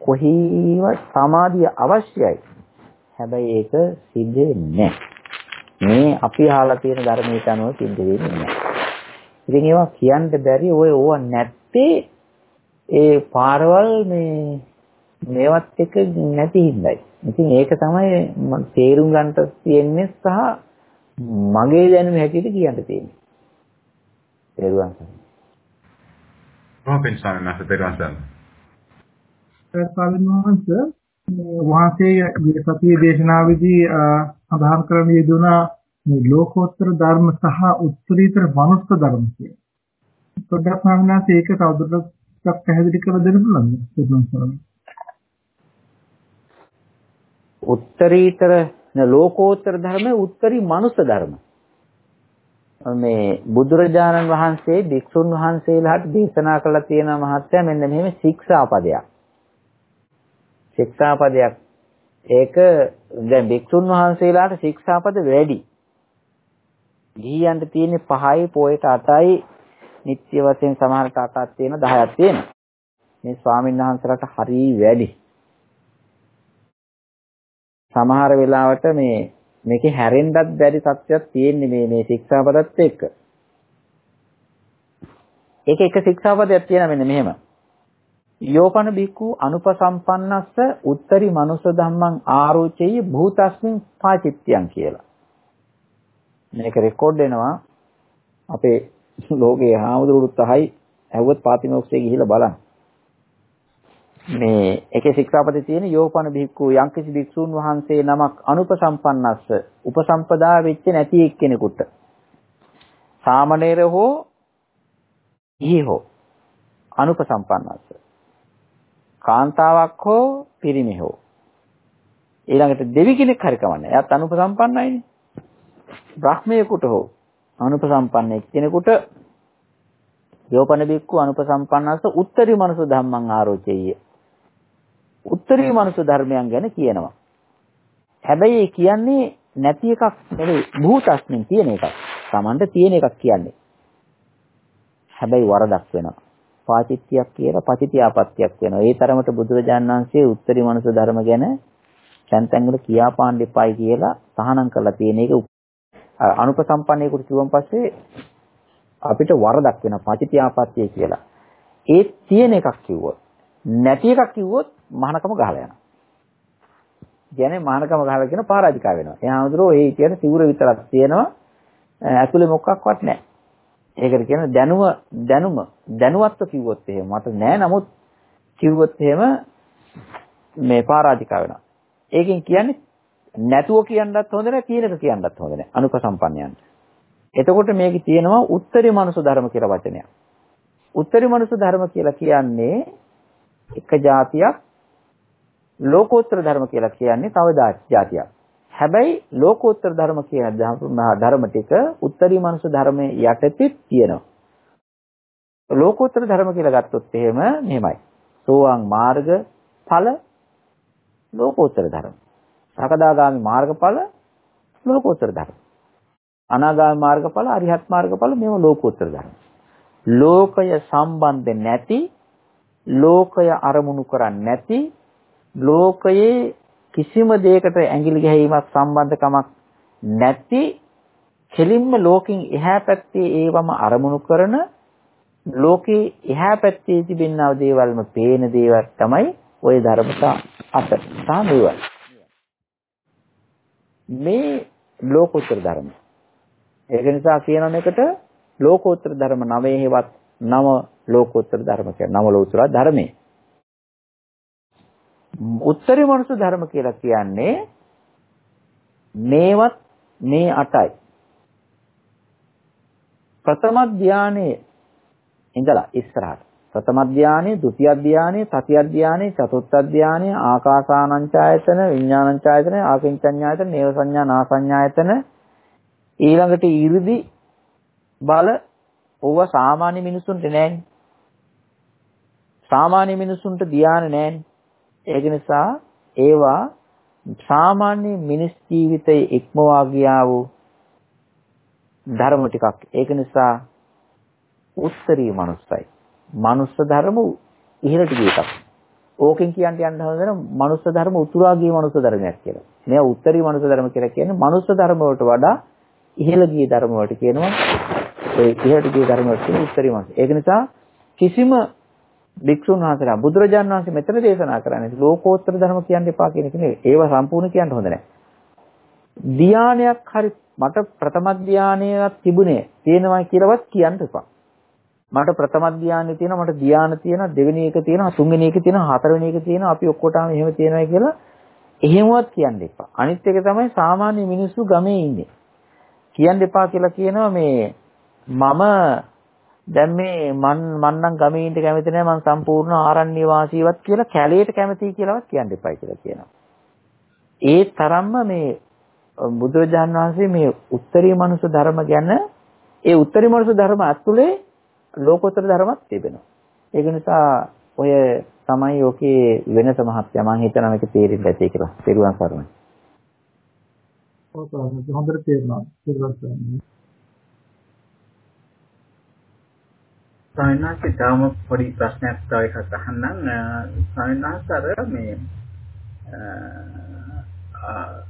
කොහේවත් සමාධිය අවශ්‍යයි. හැබැයි ඒක සිද්ධ වෙන්නේ මේ අපි අහලා තියෙන ධර්මයට අනුව සිද්ධ වෙන්නේ නැහැ. ඉතින් ඒවා කියන්න බැරි ඔය ඕවා නැත්තේ ඒ පාරවල් මේ මේවත් එක නැති හින්දායි. ඉතින් ඒක තමයි තේරුම් ගන්න තියෙන්නේ සහ මගේ දැනුම හැටියට කියන්න තියෙන්නේ. තේරුවන්. මොහොතින් ස්වාමීන් වහන්සේ තේරුවන් වහන්සේ වහන්සේ මේ සතියේ දේශනාවේදී සඳහන් කරන යෙදුන මේ ලෝකෝත්තර ධර්ම සහ උත්තරීතර මනුස්ස ධර්ම කියන. පොඩ්ඩක් වහන්සේ ඒක තවදුරටත් පැහැදිලි කර දෙන්න පුළුවන්ද? උත්තරීතර ලෝකෝත්තර ධර්ම උත්තරී මනුස්ස ධර්ම. මේ බුදුරජාණන් වහන්සේ භික්ෂුන් වහන්සේලාට දේශනා කළ තියෙන මහත්ය මෙන්න මෙහෙම ශික්ෂාපදයක්. ශික්ෂාපදයක් ඒක දැන් භික්ෂුන් වහන්සේලාට ශික්ෂාපද වැඩි. ගිහියන්ට තියෙන්නේ 5යි පොයට 8යි නිත්‍ය වශයෙන් සමහරට 8ක් තියෙන 10ක් තියෙන. මේ ස්වාමීන් වහන්සේලාට හරි වැඩි. සමහර වෙලාවට මේ මේකේ හැරෙන්නත් බැරි තත්ත්වයක් තියෙන්නේ මේ මේ ශික්ෂාපදත් එක්ක. ඒක එක ශික්ෂාපදයක් තියෙන මෙන්න මෙහෙම. යෝපන බික්කු අනුපසම්පන්නස්ස උත්තරී මනුස්ස ධම්මං ආරෝචෙය භූතස්මින් පාචිත්‍යං කියලා. මේක රෙකෝඩ් වෙනවා අපේ ලෝකයේ හාමුදුරුවෝත් අහයි ඇහුවත් පාතිමෝක්ෂයේ ගිහිල්ලා බලන්න. මේ එකේ ශික්ෂාපදේ තියෙන යෝපන බික්කු යම්කිසි භික්ෂූන් වහන්සේ නමක් අනුපසම්පන්නස්ස උපසම්පදා වෙච්ච නැති එක්කෙනෙකුට. සාමණේර හෝ ඉහි හෝ අනුපසම්පන්නස්ස. කාන්තාවක් හෝ පිරිමි හෝ. ඊළඟට දෙවි කෙනෙක් හරි කමන්නේ. එයාත් අනුපසම්පන්නයිනේ. බ්‍රහ්මයෙකුට හෝ. අනුපසම්පන්න එක්කෙනෙකුට යෝපන බික්කු අනුපසම්පන්නස්ස උත්තරී මනස ධම්මං ආරෝචෙය්‍ය උත්තරී මනුෂ්‍ය ධර්මයන් ගැන කියනවා. හැබැයි ඒ කියන්නේ නැති එකක් නෙවෙයි භූතස්මින් තියෙන එකක්. Tamanට තියෙන එකක් කියන්නේ. හැබැයි වරදක් වෙනවා. පාචිත්‍යයක් කියලා පචිතියාපත්‍යක් වෙනවා. ඒ තරමට බුදුරජාණන් වහන්සේ උත්තරී මනුෂ්‍ය ධර්ම ගැන තැන් තැන් වල කියා පාන්න එපායි කියලා තහනම් කරලා තියෙන එක අනුපසම්පන්නයෙකුට කිව්වන් පස්සේ අපිට වරදක් වෙනවා පචිතියාපත්‍ය කියලා. ඒ තියෙන එකක් කිව්වොත් නැති එකක් කිව්වොත් මහානකම ගහලා යනවා. කියන්නේ මහානකම ගහලා කියන පරාජිකා වෙනවා. එයා හඳුරෝ ඒ කියන සිවුර විතරක් තියෙනවා. ඇතුලේ මොකක්වත් නැහැ. ඒකට කියන දැනුම දැනුම දැනුවත්ව කිව්වොත් එහෙම මට නෑ නමුත් කිව්වොත් එහෙම මේ පරාජිකා වෙනවා. ඒකෙන් කියන්නේ නැතුව කියන්නත් හොඳ නැහැ තියෙනක කියන්නත් හොඳ නැහැ අනුපසම්පන්නයන්ට. එතකොට මේකේ තියෙනවා උත්තරී මනුෂ්‍ය ධර්ම කියලා වචනයක්. උත්තරී මනුෂ්‍ය ධර්ම කියලා කියන්නේ එක જાතියක් ලෝකෝත්තර ධර්ම කියලා කියන්නේ තව જાතියක්. හැබැයි ලෝකෝත්තර ධර්ම කියන ධර්ම ටික උත්තරී මනුෂ්‍ය ධර්මයේ යටතේ තියෙනවා. ලෝකෝත්තර ධර්ම කියලා ගත්තොත් එහෙම මෙහෙමයි. සෝවාන් මාර්ග ඵල ලෝකෝත්තර ධර්ම. සකදාගාමි මාර්ගඵල ලෝකෝත්තර ධර්ම. අනාගාමි මාර්ගඵල අරිහත් මාර්ගඵල මේව ලෝකෝත්තර ධර්ම. ලෝකය සම්බන්ධ නැති ලෝකය අරමුණු කරන්නේ නැති ලෝකයේ කිසිම දෙයකට ඇඟිලි ගැහිීමක් සම්බන්ධකමක් නැති කෙලින්ම ලෝකෙන් එහා පැත්තේ ඒවම අරමුණු කරන ලෝකේ එහා පැත්තේ තිබෙනා දේවල්ම පේන දේවල් තමයි ওই ධර්මතා අත සාමුවල් මේ ලෝකෝත්තර ධර්ම ඒක නිසා කියන එකට ලෝකෝත්තර ධර්ම නවයේ හෙවත් නව ලෝකෝත්තර ධර්ම කියන්නේ නව ලෝතර ධර්මයේ උත්තරී මනුස්ස ධර්ම කියලා කියන්නේ මේවත් මේ අටයි. ප්‍රථම ධානයේ ඉඳලා ඉස්සරහට. ප්‍රථම ධානය, ဒုတိ ය ධානය, තතිය ධානය, චතුර්ථ ධානය, ආකාසානංචායතන, විඥානංචායතන, ආකින්චඤ්ඤායතන, නේව සංඥා, නාසඤ්ඤායතන ඊළඟට ඊරිදි බල ඕව සාමාන්‍ය මිනිසුන්ට නෑනේ. සාමාන්‍ය මිනිසුන්ට ධානය නෑනේ. ඒක නිසා ඒවා සාමාන්‍ය මිනිස් ජීවිතයේ ඉක්මවා ගියා වූ ධර්ම ටිකක්. ඒක නිසා උත්තරී මනුස්සයි. මනුස්ස ධර්ම ඉහළට ගිය එකක්. ඕකෙන් කියන්න යන්න හදන මනුස්ස ධර්ම උතුරා ගිය මනුස්ස ධර්මයක් කියලා. මේ උත්තරී මනුස්ස ධර්ම කියලා කියන්නේ මනුස්ස ධර්ම වලට වඩා ඉහළ ගිය ධර්ම වලට කියනවා ඒ ඉහළට ගිය ධර්ම වලට කියන උත්තරී මනුස්ස. ඒක නිසා කිසිම භික්ෂුන් වහන්සේලා බුදුරජාණන් වහන්සේ මෙතන දේශනා කරන්නේ ලෝකෝත්තර ධර්ම කියන්න එපා කියන එක නෙවෙයි. ඒව සම්පූර්ණ කියන්න හොඳ නැහැ. ධානයක් හරි මට ප්‍රථම ධානයක් තිබුණේ තියෙනවා කියලාවත් කියන්න එපා. මට ප්‍රථම ධානය තියෙනවා මට ධාන තියෙනවා දෙවෙනි එක තියෙනවා තුන්වෙනි එක තියෙනවා හතරවෙනි එක තියෙනවා අපි ඔක්කොටම එහෙම තියෙනවා කියලා එහෙමවත් කියන්න එපා. අනිත් එක තමයි සාමාන්‍ය මිනිස්සු ගමේ ඉන්නේ. කියන්න එපා කියලා කියනවා මේ මම දැන් මේ මන් මන් නම් ගමේ ඉන්න කැමති නැහැ මං සම්පූර්ණ ආරණ්‍ය වාසීවත් කියලා කැලේට කැමතියි කියලාවත් කියන්න එපයි කියලා කියනවා. ඒ තරම්ම මේ බුදුරජාන් වහන්සේ මේ උත්තරී මනුෂ්‍ය ධර්ම ගැන ඒ උත්තරී මනුෂ්‍ය ධර්ම ඇතුලේ ලෝකෝත්තර ධර්මත් තිබෙනවා. ඒක නිසා ඔය තමයි ඔකේ වෙනස මහත්ය මම හිතනවා මේක තේරෙන්න ඇති කියලා. පෙරුවන් සරණයි. ඔව් හොඳට තේරෙනවා. පෙරුවන් සරණයි. ස්වාමීනාගේ තාම පොඩි ප්‍රශ්නයක් තව එකක් අහන්නම් ස්වාමීනාස් අර මේ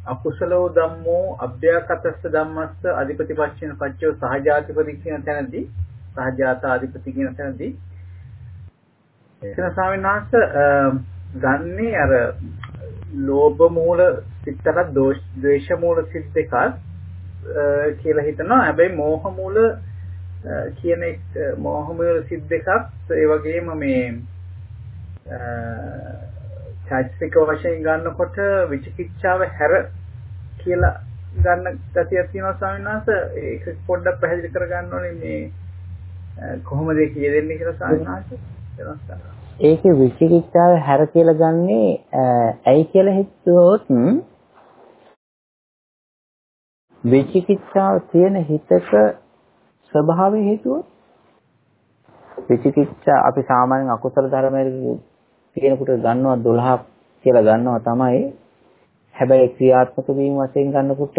අකුසලෝ ධම්මෝ අභ්‍යාකතස්ස ධම්මස්ස අධිපති පච්චේන පච්චෝ සහජාතිපති කියන තැනදී සහජාත අධිපති කියන තැනදී. එතන ස්වාමීනාස් ගන්නේ අර ලෝභ මූල සිත්තට ද්වේෂ මූල සිත් දෙකක් කියලා හිතනවා. හැබැයි මෝහ මූල කියන එක මොහොමවල සිත් දෙකක් ඒ වගේම මේ චෛතසික වශයෙන් ගන්නකොට විචිකිච්ඡාව හැර කියලා ගන්න ගතියක් තියෙනවා ස්වාමීන් වහන්සේ. ඒක පොඩ්ඩක් පැහැදිලි කරගන්න ඕනේ මේ කොහොමද ඒක යෙදෙන්නේ කියලා ස්වාමීන් වහන්සේ ඒකේ විචිකිච්ඡාව හැර කියලා ගන්නේ ඇයි කියලා හිතුවොත් විචිකිච්ඡාව තියෙන හිතක ස්වභාවය හේතුව විචිකිච්ඡා අපි සාමාන්‍යයෙන් අකුසල ධර්මයේ කියනකොට ගන්නවා 12ක් කියලා ගන්නවා තමයි. හැබැයි ක්‍රියාත්මක වීම වශයෙන් ගන්නකොට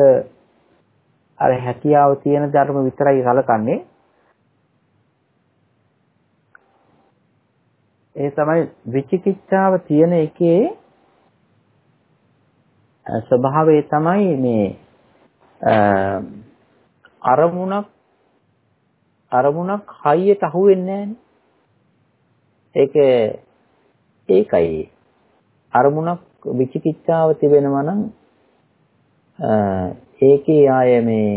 අර හැකියාව තියෙන ධර්ම විතරයි සලකන්නේ. ඒ තමයි විචිකිච්ඡාව තියෙන එකේ ස්වභාවය තමයි මේ අරමුණක් අරමුණක් හයියට අහුවෙන්නේ නැහනේ. ඒක ඒකයි අරමුණක් විචිකිච්ඡාව තිබෙනවා නම් ඒකේ ආය මේ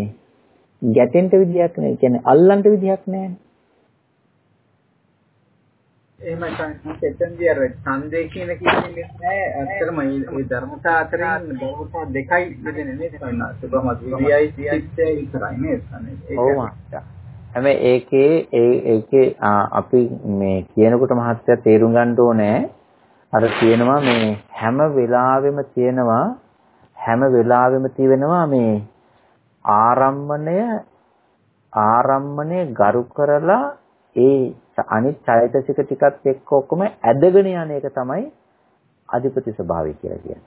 ගැටෙන්න විදියක් නෑ. කියන්නේ අල්ලන්න විදියක් නෑ. එහෙමයි තමයි එතෙන්දී අර ඡන්දේ කියන කියන්නේ නෑ ඇත්තටම මේ ධර්මතා අතරින් ධර්මතා දෙකයි දෙන්නේ නේද? සයනා සුබමත් විරියයි සියයි විතරයි නේද? හැබැයි ඒකේ ඒ ඒකේ අපි මේ කියනකොට මහත්ය තේරුම් ගන්න ඕනේ අර කියනවා මේ හැම වෙලාවෙම තියෙනවා හැම වෙලාවෙම තියෙනවා මේ ආරම්මණය ආරම්මණය ගරු කරලා ඒ අනිත් චෛතසික ටිකත් එක්ක ඔක්කොම ඇදගෙන යන එක තමයි අධිපති ස්වභාවය කියලා කියන්නේ.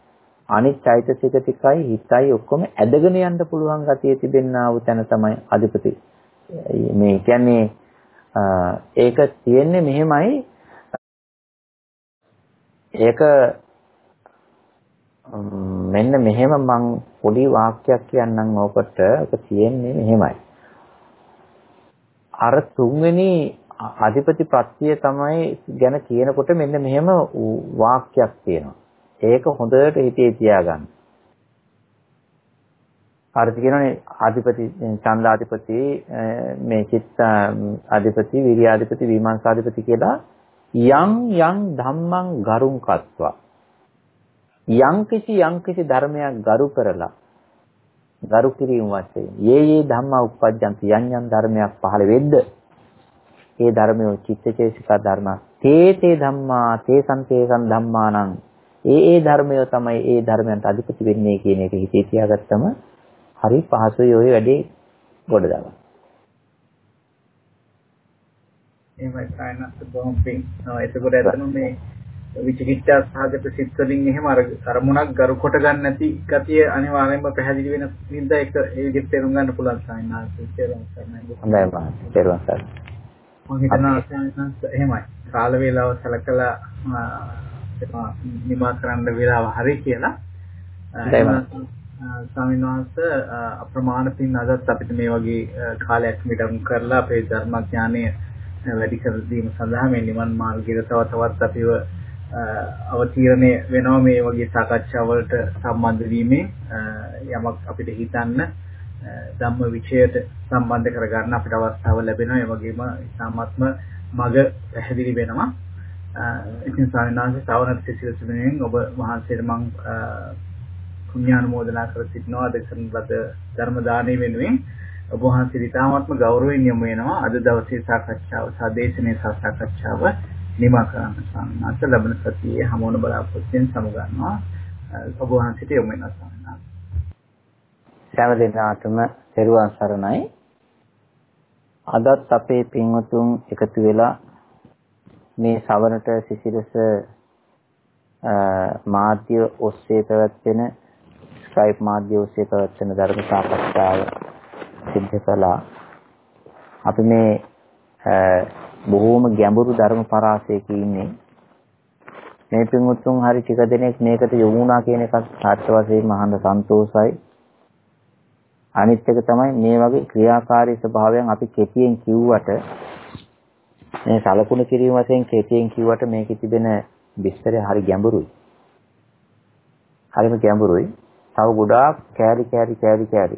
අනිත් චෛතසික ටිකයි හිතයි ඔක්කොම ඇදගෙන යන්න පුළුවන් ගතිය තිබෙනා වූ තැන තමයි අධිපති. මේ කියන්නේ ඒක තියෙන්නේ මෙහෙමයි. ඒක මෙන්න මෙහෙම මං පොඩි වාක්‍යයක් කියන්නම් ඕකට. ඒක තියෙන්නේ මෙහෙමයි. අර තුන්වෙනි අධිපති ප්‍රත්‍ය තමයි ගැන කියනකොට මෙන්න මෙහෙම වාක්‍යයක් තියෙනවා. ඒක හොඳට හිතේ තියාගන්න. අර්ථ කියනනේ ආධිපති ඡන්දාධිපති මේ චිත්ත අධිපති විරියාධිපති විමර්ශාධිපති කියලා යම් යම් ධම්මං ගරුං කତ୍වා. යම් කිසි යම් කිසි ධර්මයක් ගරු කරලා ගරු කිරීම වශයෙන් යේ යේ ධම්මා උප්පජ්ජන්ති යම් යම් ධර්මයක් පහළ වෙද්ද ඒ ධර්මය චිත්තචේසික ධර්ම තේ තේ ධම්මා තේසං තේසං ධම්මානං ඒ ඒ ධර්මය තමයි ඒ ධර්මයන්ට අධිපති වෙන්නේ කියන එක හිතේ තියාගත්තම හරි පහසුයි ওই වැඩේ ගොඩ දාගන්න. එහෙමයි සායනස් බොහොම පිං. එතකොට ඇත්තම මේ විචිකිච්ඡා සහගත සිත් වලින් එහෙම අර අරමුණක් ගරු කොට ගන්න නැති ගතිය අනිවාර්යයෙන්ම පැහැදිලි වෙන හින්දා ඒක ඒ විදිහට තේරුම් ගන්න පුළුවන් සායනස් තේරුම් ගන්න. හොඳයි මහත්තයා. තේරුම් ගන්න. මම හිතනවා එහෙමයි. කාල වේලාව සැලකලා නිමා කරන්න වේලාව හරි කියලා. ස්වාමීන් වහන්සේ අප්‍රමාණ පින් අදත් අපිට මේ වගේ කාලයක් මිඩම් කරලා අපේ ධර්මඥානය වැඩි කර දීම සඳහා මේ නිවන් මාර්ගයට තව තවත් අපිව අවතීර්ණය වෙනවා මේ වගේ සාකච්ඡා වලට සම්බන්ධ වීමෙන් යමක් අපිට හිතන්න ධම්ම විචයට සම්බන්ධ කරගන්න අපිට අවස්ථාව ලැබෙනවා. ඒ වගේම ඉතාමත්ම මග පැහැදිලි වෙනවා. ඉතින් ස්වාමීන් වහන්සේ සවනත් සිසිලසුමෙන් ඔබ වහන්සේට මම පුණ්‍යානුමෝදනා කර සිටිනවා. අද කරන ලද ධර්ම දානය වෙනුවෙන් ඔබ වහන්සේ ඉතාමත්ම ගෞරවයෙන් යොමු වෙනවා. අද දවසේ සාකච්ඡාව සහ දේශනේ සහ සාකච්ඡාව නිමා කරන්න ස්වාමීන් වහන්සේ ලබන සතියේ හමුවන බලාපොරොත්තුෙන් සමුගන්නවා. ඔබ වහන්සේට යොමු වෙනවා. ස්වාමීන් වහන්සේ සෑම දිනාටම පෙරුවන් සරණයි අදත් අපේ පින්වතුන් එකතු වෙලා මේ සවනට සිසිලස මාධ්‍ය ඔස්සේ පැවැත්වෙන ස්කයිප් මාධ්‍ය ඔස්සේ පැවැත්වෙන ධර්ම සාකච්ඡාව සිද්ධ කළා. අපි මේ බොහෝම ගැඹුරු ධර්ම පරාසයක ඉන්නේ. මේ පින්වත්තුන් හරි ටික දෙනෙක් මේකට යොමු වුණා කියන එකත් සාර්ථක වශයෙන්ම අහන්න සන්තෝසයි. අනිත් එක තමයි මේ වගේ ක්‍රියාකාරී ස්වභාවයන් අපි කෙටියෙන් කිව්වට මේ සලකුණු කිරීම වශයෙන් කෙටියෙන් කිව්වට මේකේ තිබෙන විස්තරය හරි ගැඹුරුයි. හරිම ගැඹුරුයි. තව ගොඩාක් කෑලි කෑලි කෑලි කෑලි.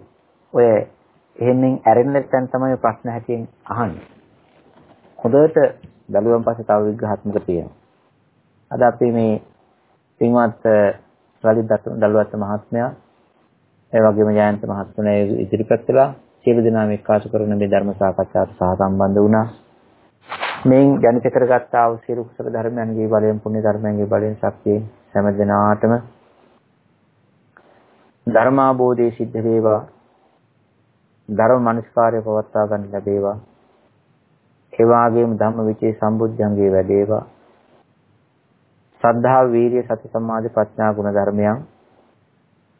ඔය එහෙමෙන් ඇරෙන්න තැන් තමයි ප්‍රශ්න හැටියෙන් අහන්නේ. හොඳට බැලුවන් පස්සේ තව විග්‍රහාත්මක තියෙනවා. අද අපි මේ පින්වත් රජිත් දලුවත් මහත්මයා ඒ වගේම ජයන්ත මහත්මයා ඉදිරිපත් කළා. සියලු දෙනා මේ කාශ කරන මේ ධර්ම සාකච්ඡාවට සහ සම්බන්ධ වුණා. මේන් ජනිත කරගත් ආ වූ සියලු කුසල ධර්මයන්ගේ බලයෙන් පුණ්‍ය ධර්මයන්ගේ බලයෙන් ශක්තියෙන් හැම දිනාටම ධර්මාබෝධය සිද්ධ වේවා ධර්ම මනස්කාරය පවත්වා ගන්න ලැබේවා ඒ වගේම ධම්ම විචේ සම්බුද්ධංගේ වැඩේවා ශ්‍රද්ධා වීරිය සති සමාධි ප්‍රඥා ගුණ ධර්මයන්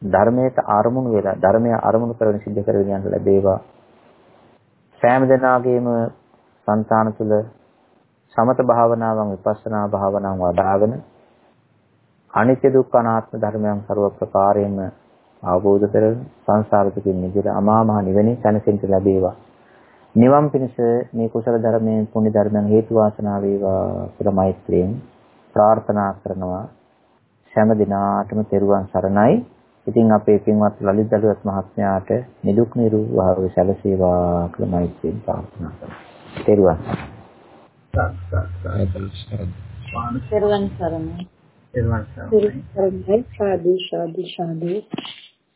ධර්මයට අරමුණු වෙලා ධර්මය අරමුණු කරගෙන සිද්ධ කරගෙන යන්න ලැබේවා. සෑම දිනාගේම సంతාන තුළ සමත භාවනාවන් විපස්සනා භාවනාවන් වඩාගෙන අනිත්‍ය දුක්ඛ අනාත්ම ධර්මයන් ਸਰව ප්‍රකාරයෙන්ම අවබෝධ කරගෙන සංසාර දුකින් මිදලා අමා මහ නිවනේ සැනසෙන්න ලැබේවා. නිවන් පිණිස මේ කුසල ධර්මයෙන් පුණ්‍ය ධර්මයන් හේතු වාසනා වේවා කියලා මෛත්‍රියෙන් ප්‍රාර්ථනා කරනවා. හැම දිනාටම තෙරුවන් සරණයි ඉතින් අපේ පින්වත් ලලිත් දලුවත් මහත්මයාට නිදුක් නිරෝගී සැලසේවා කියලා මෛත්‍රියෙන් ප්‍රාර්ථනා කරනවා. තෙරුවන් තෙරුවන් සරණයි. තෙරුවන් සරණයි. සාදු සාදු සාදු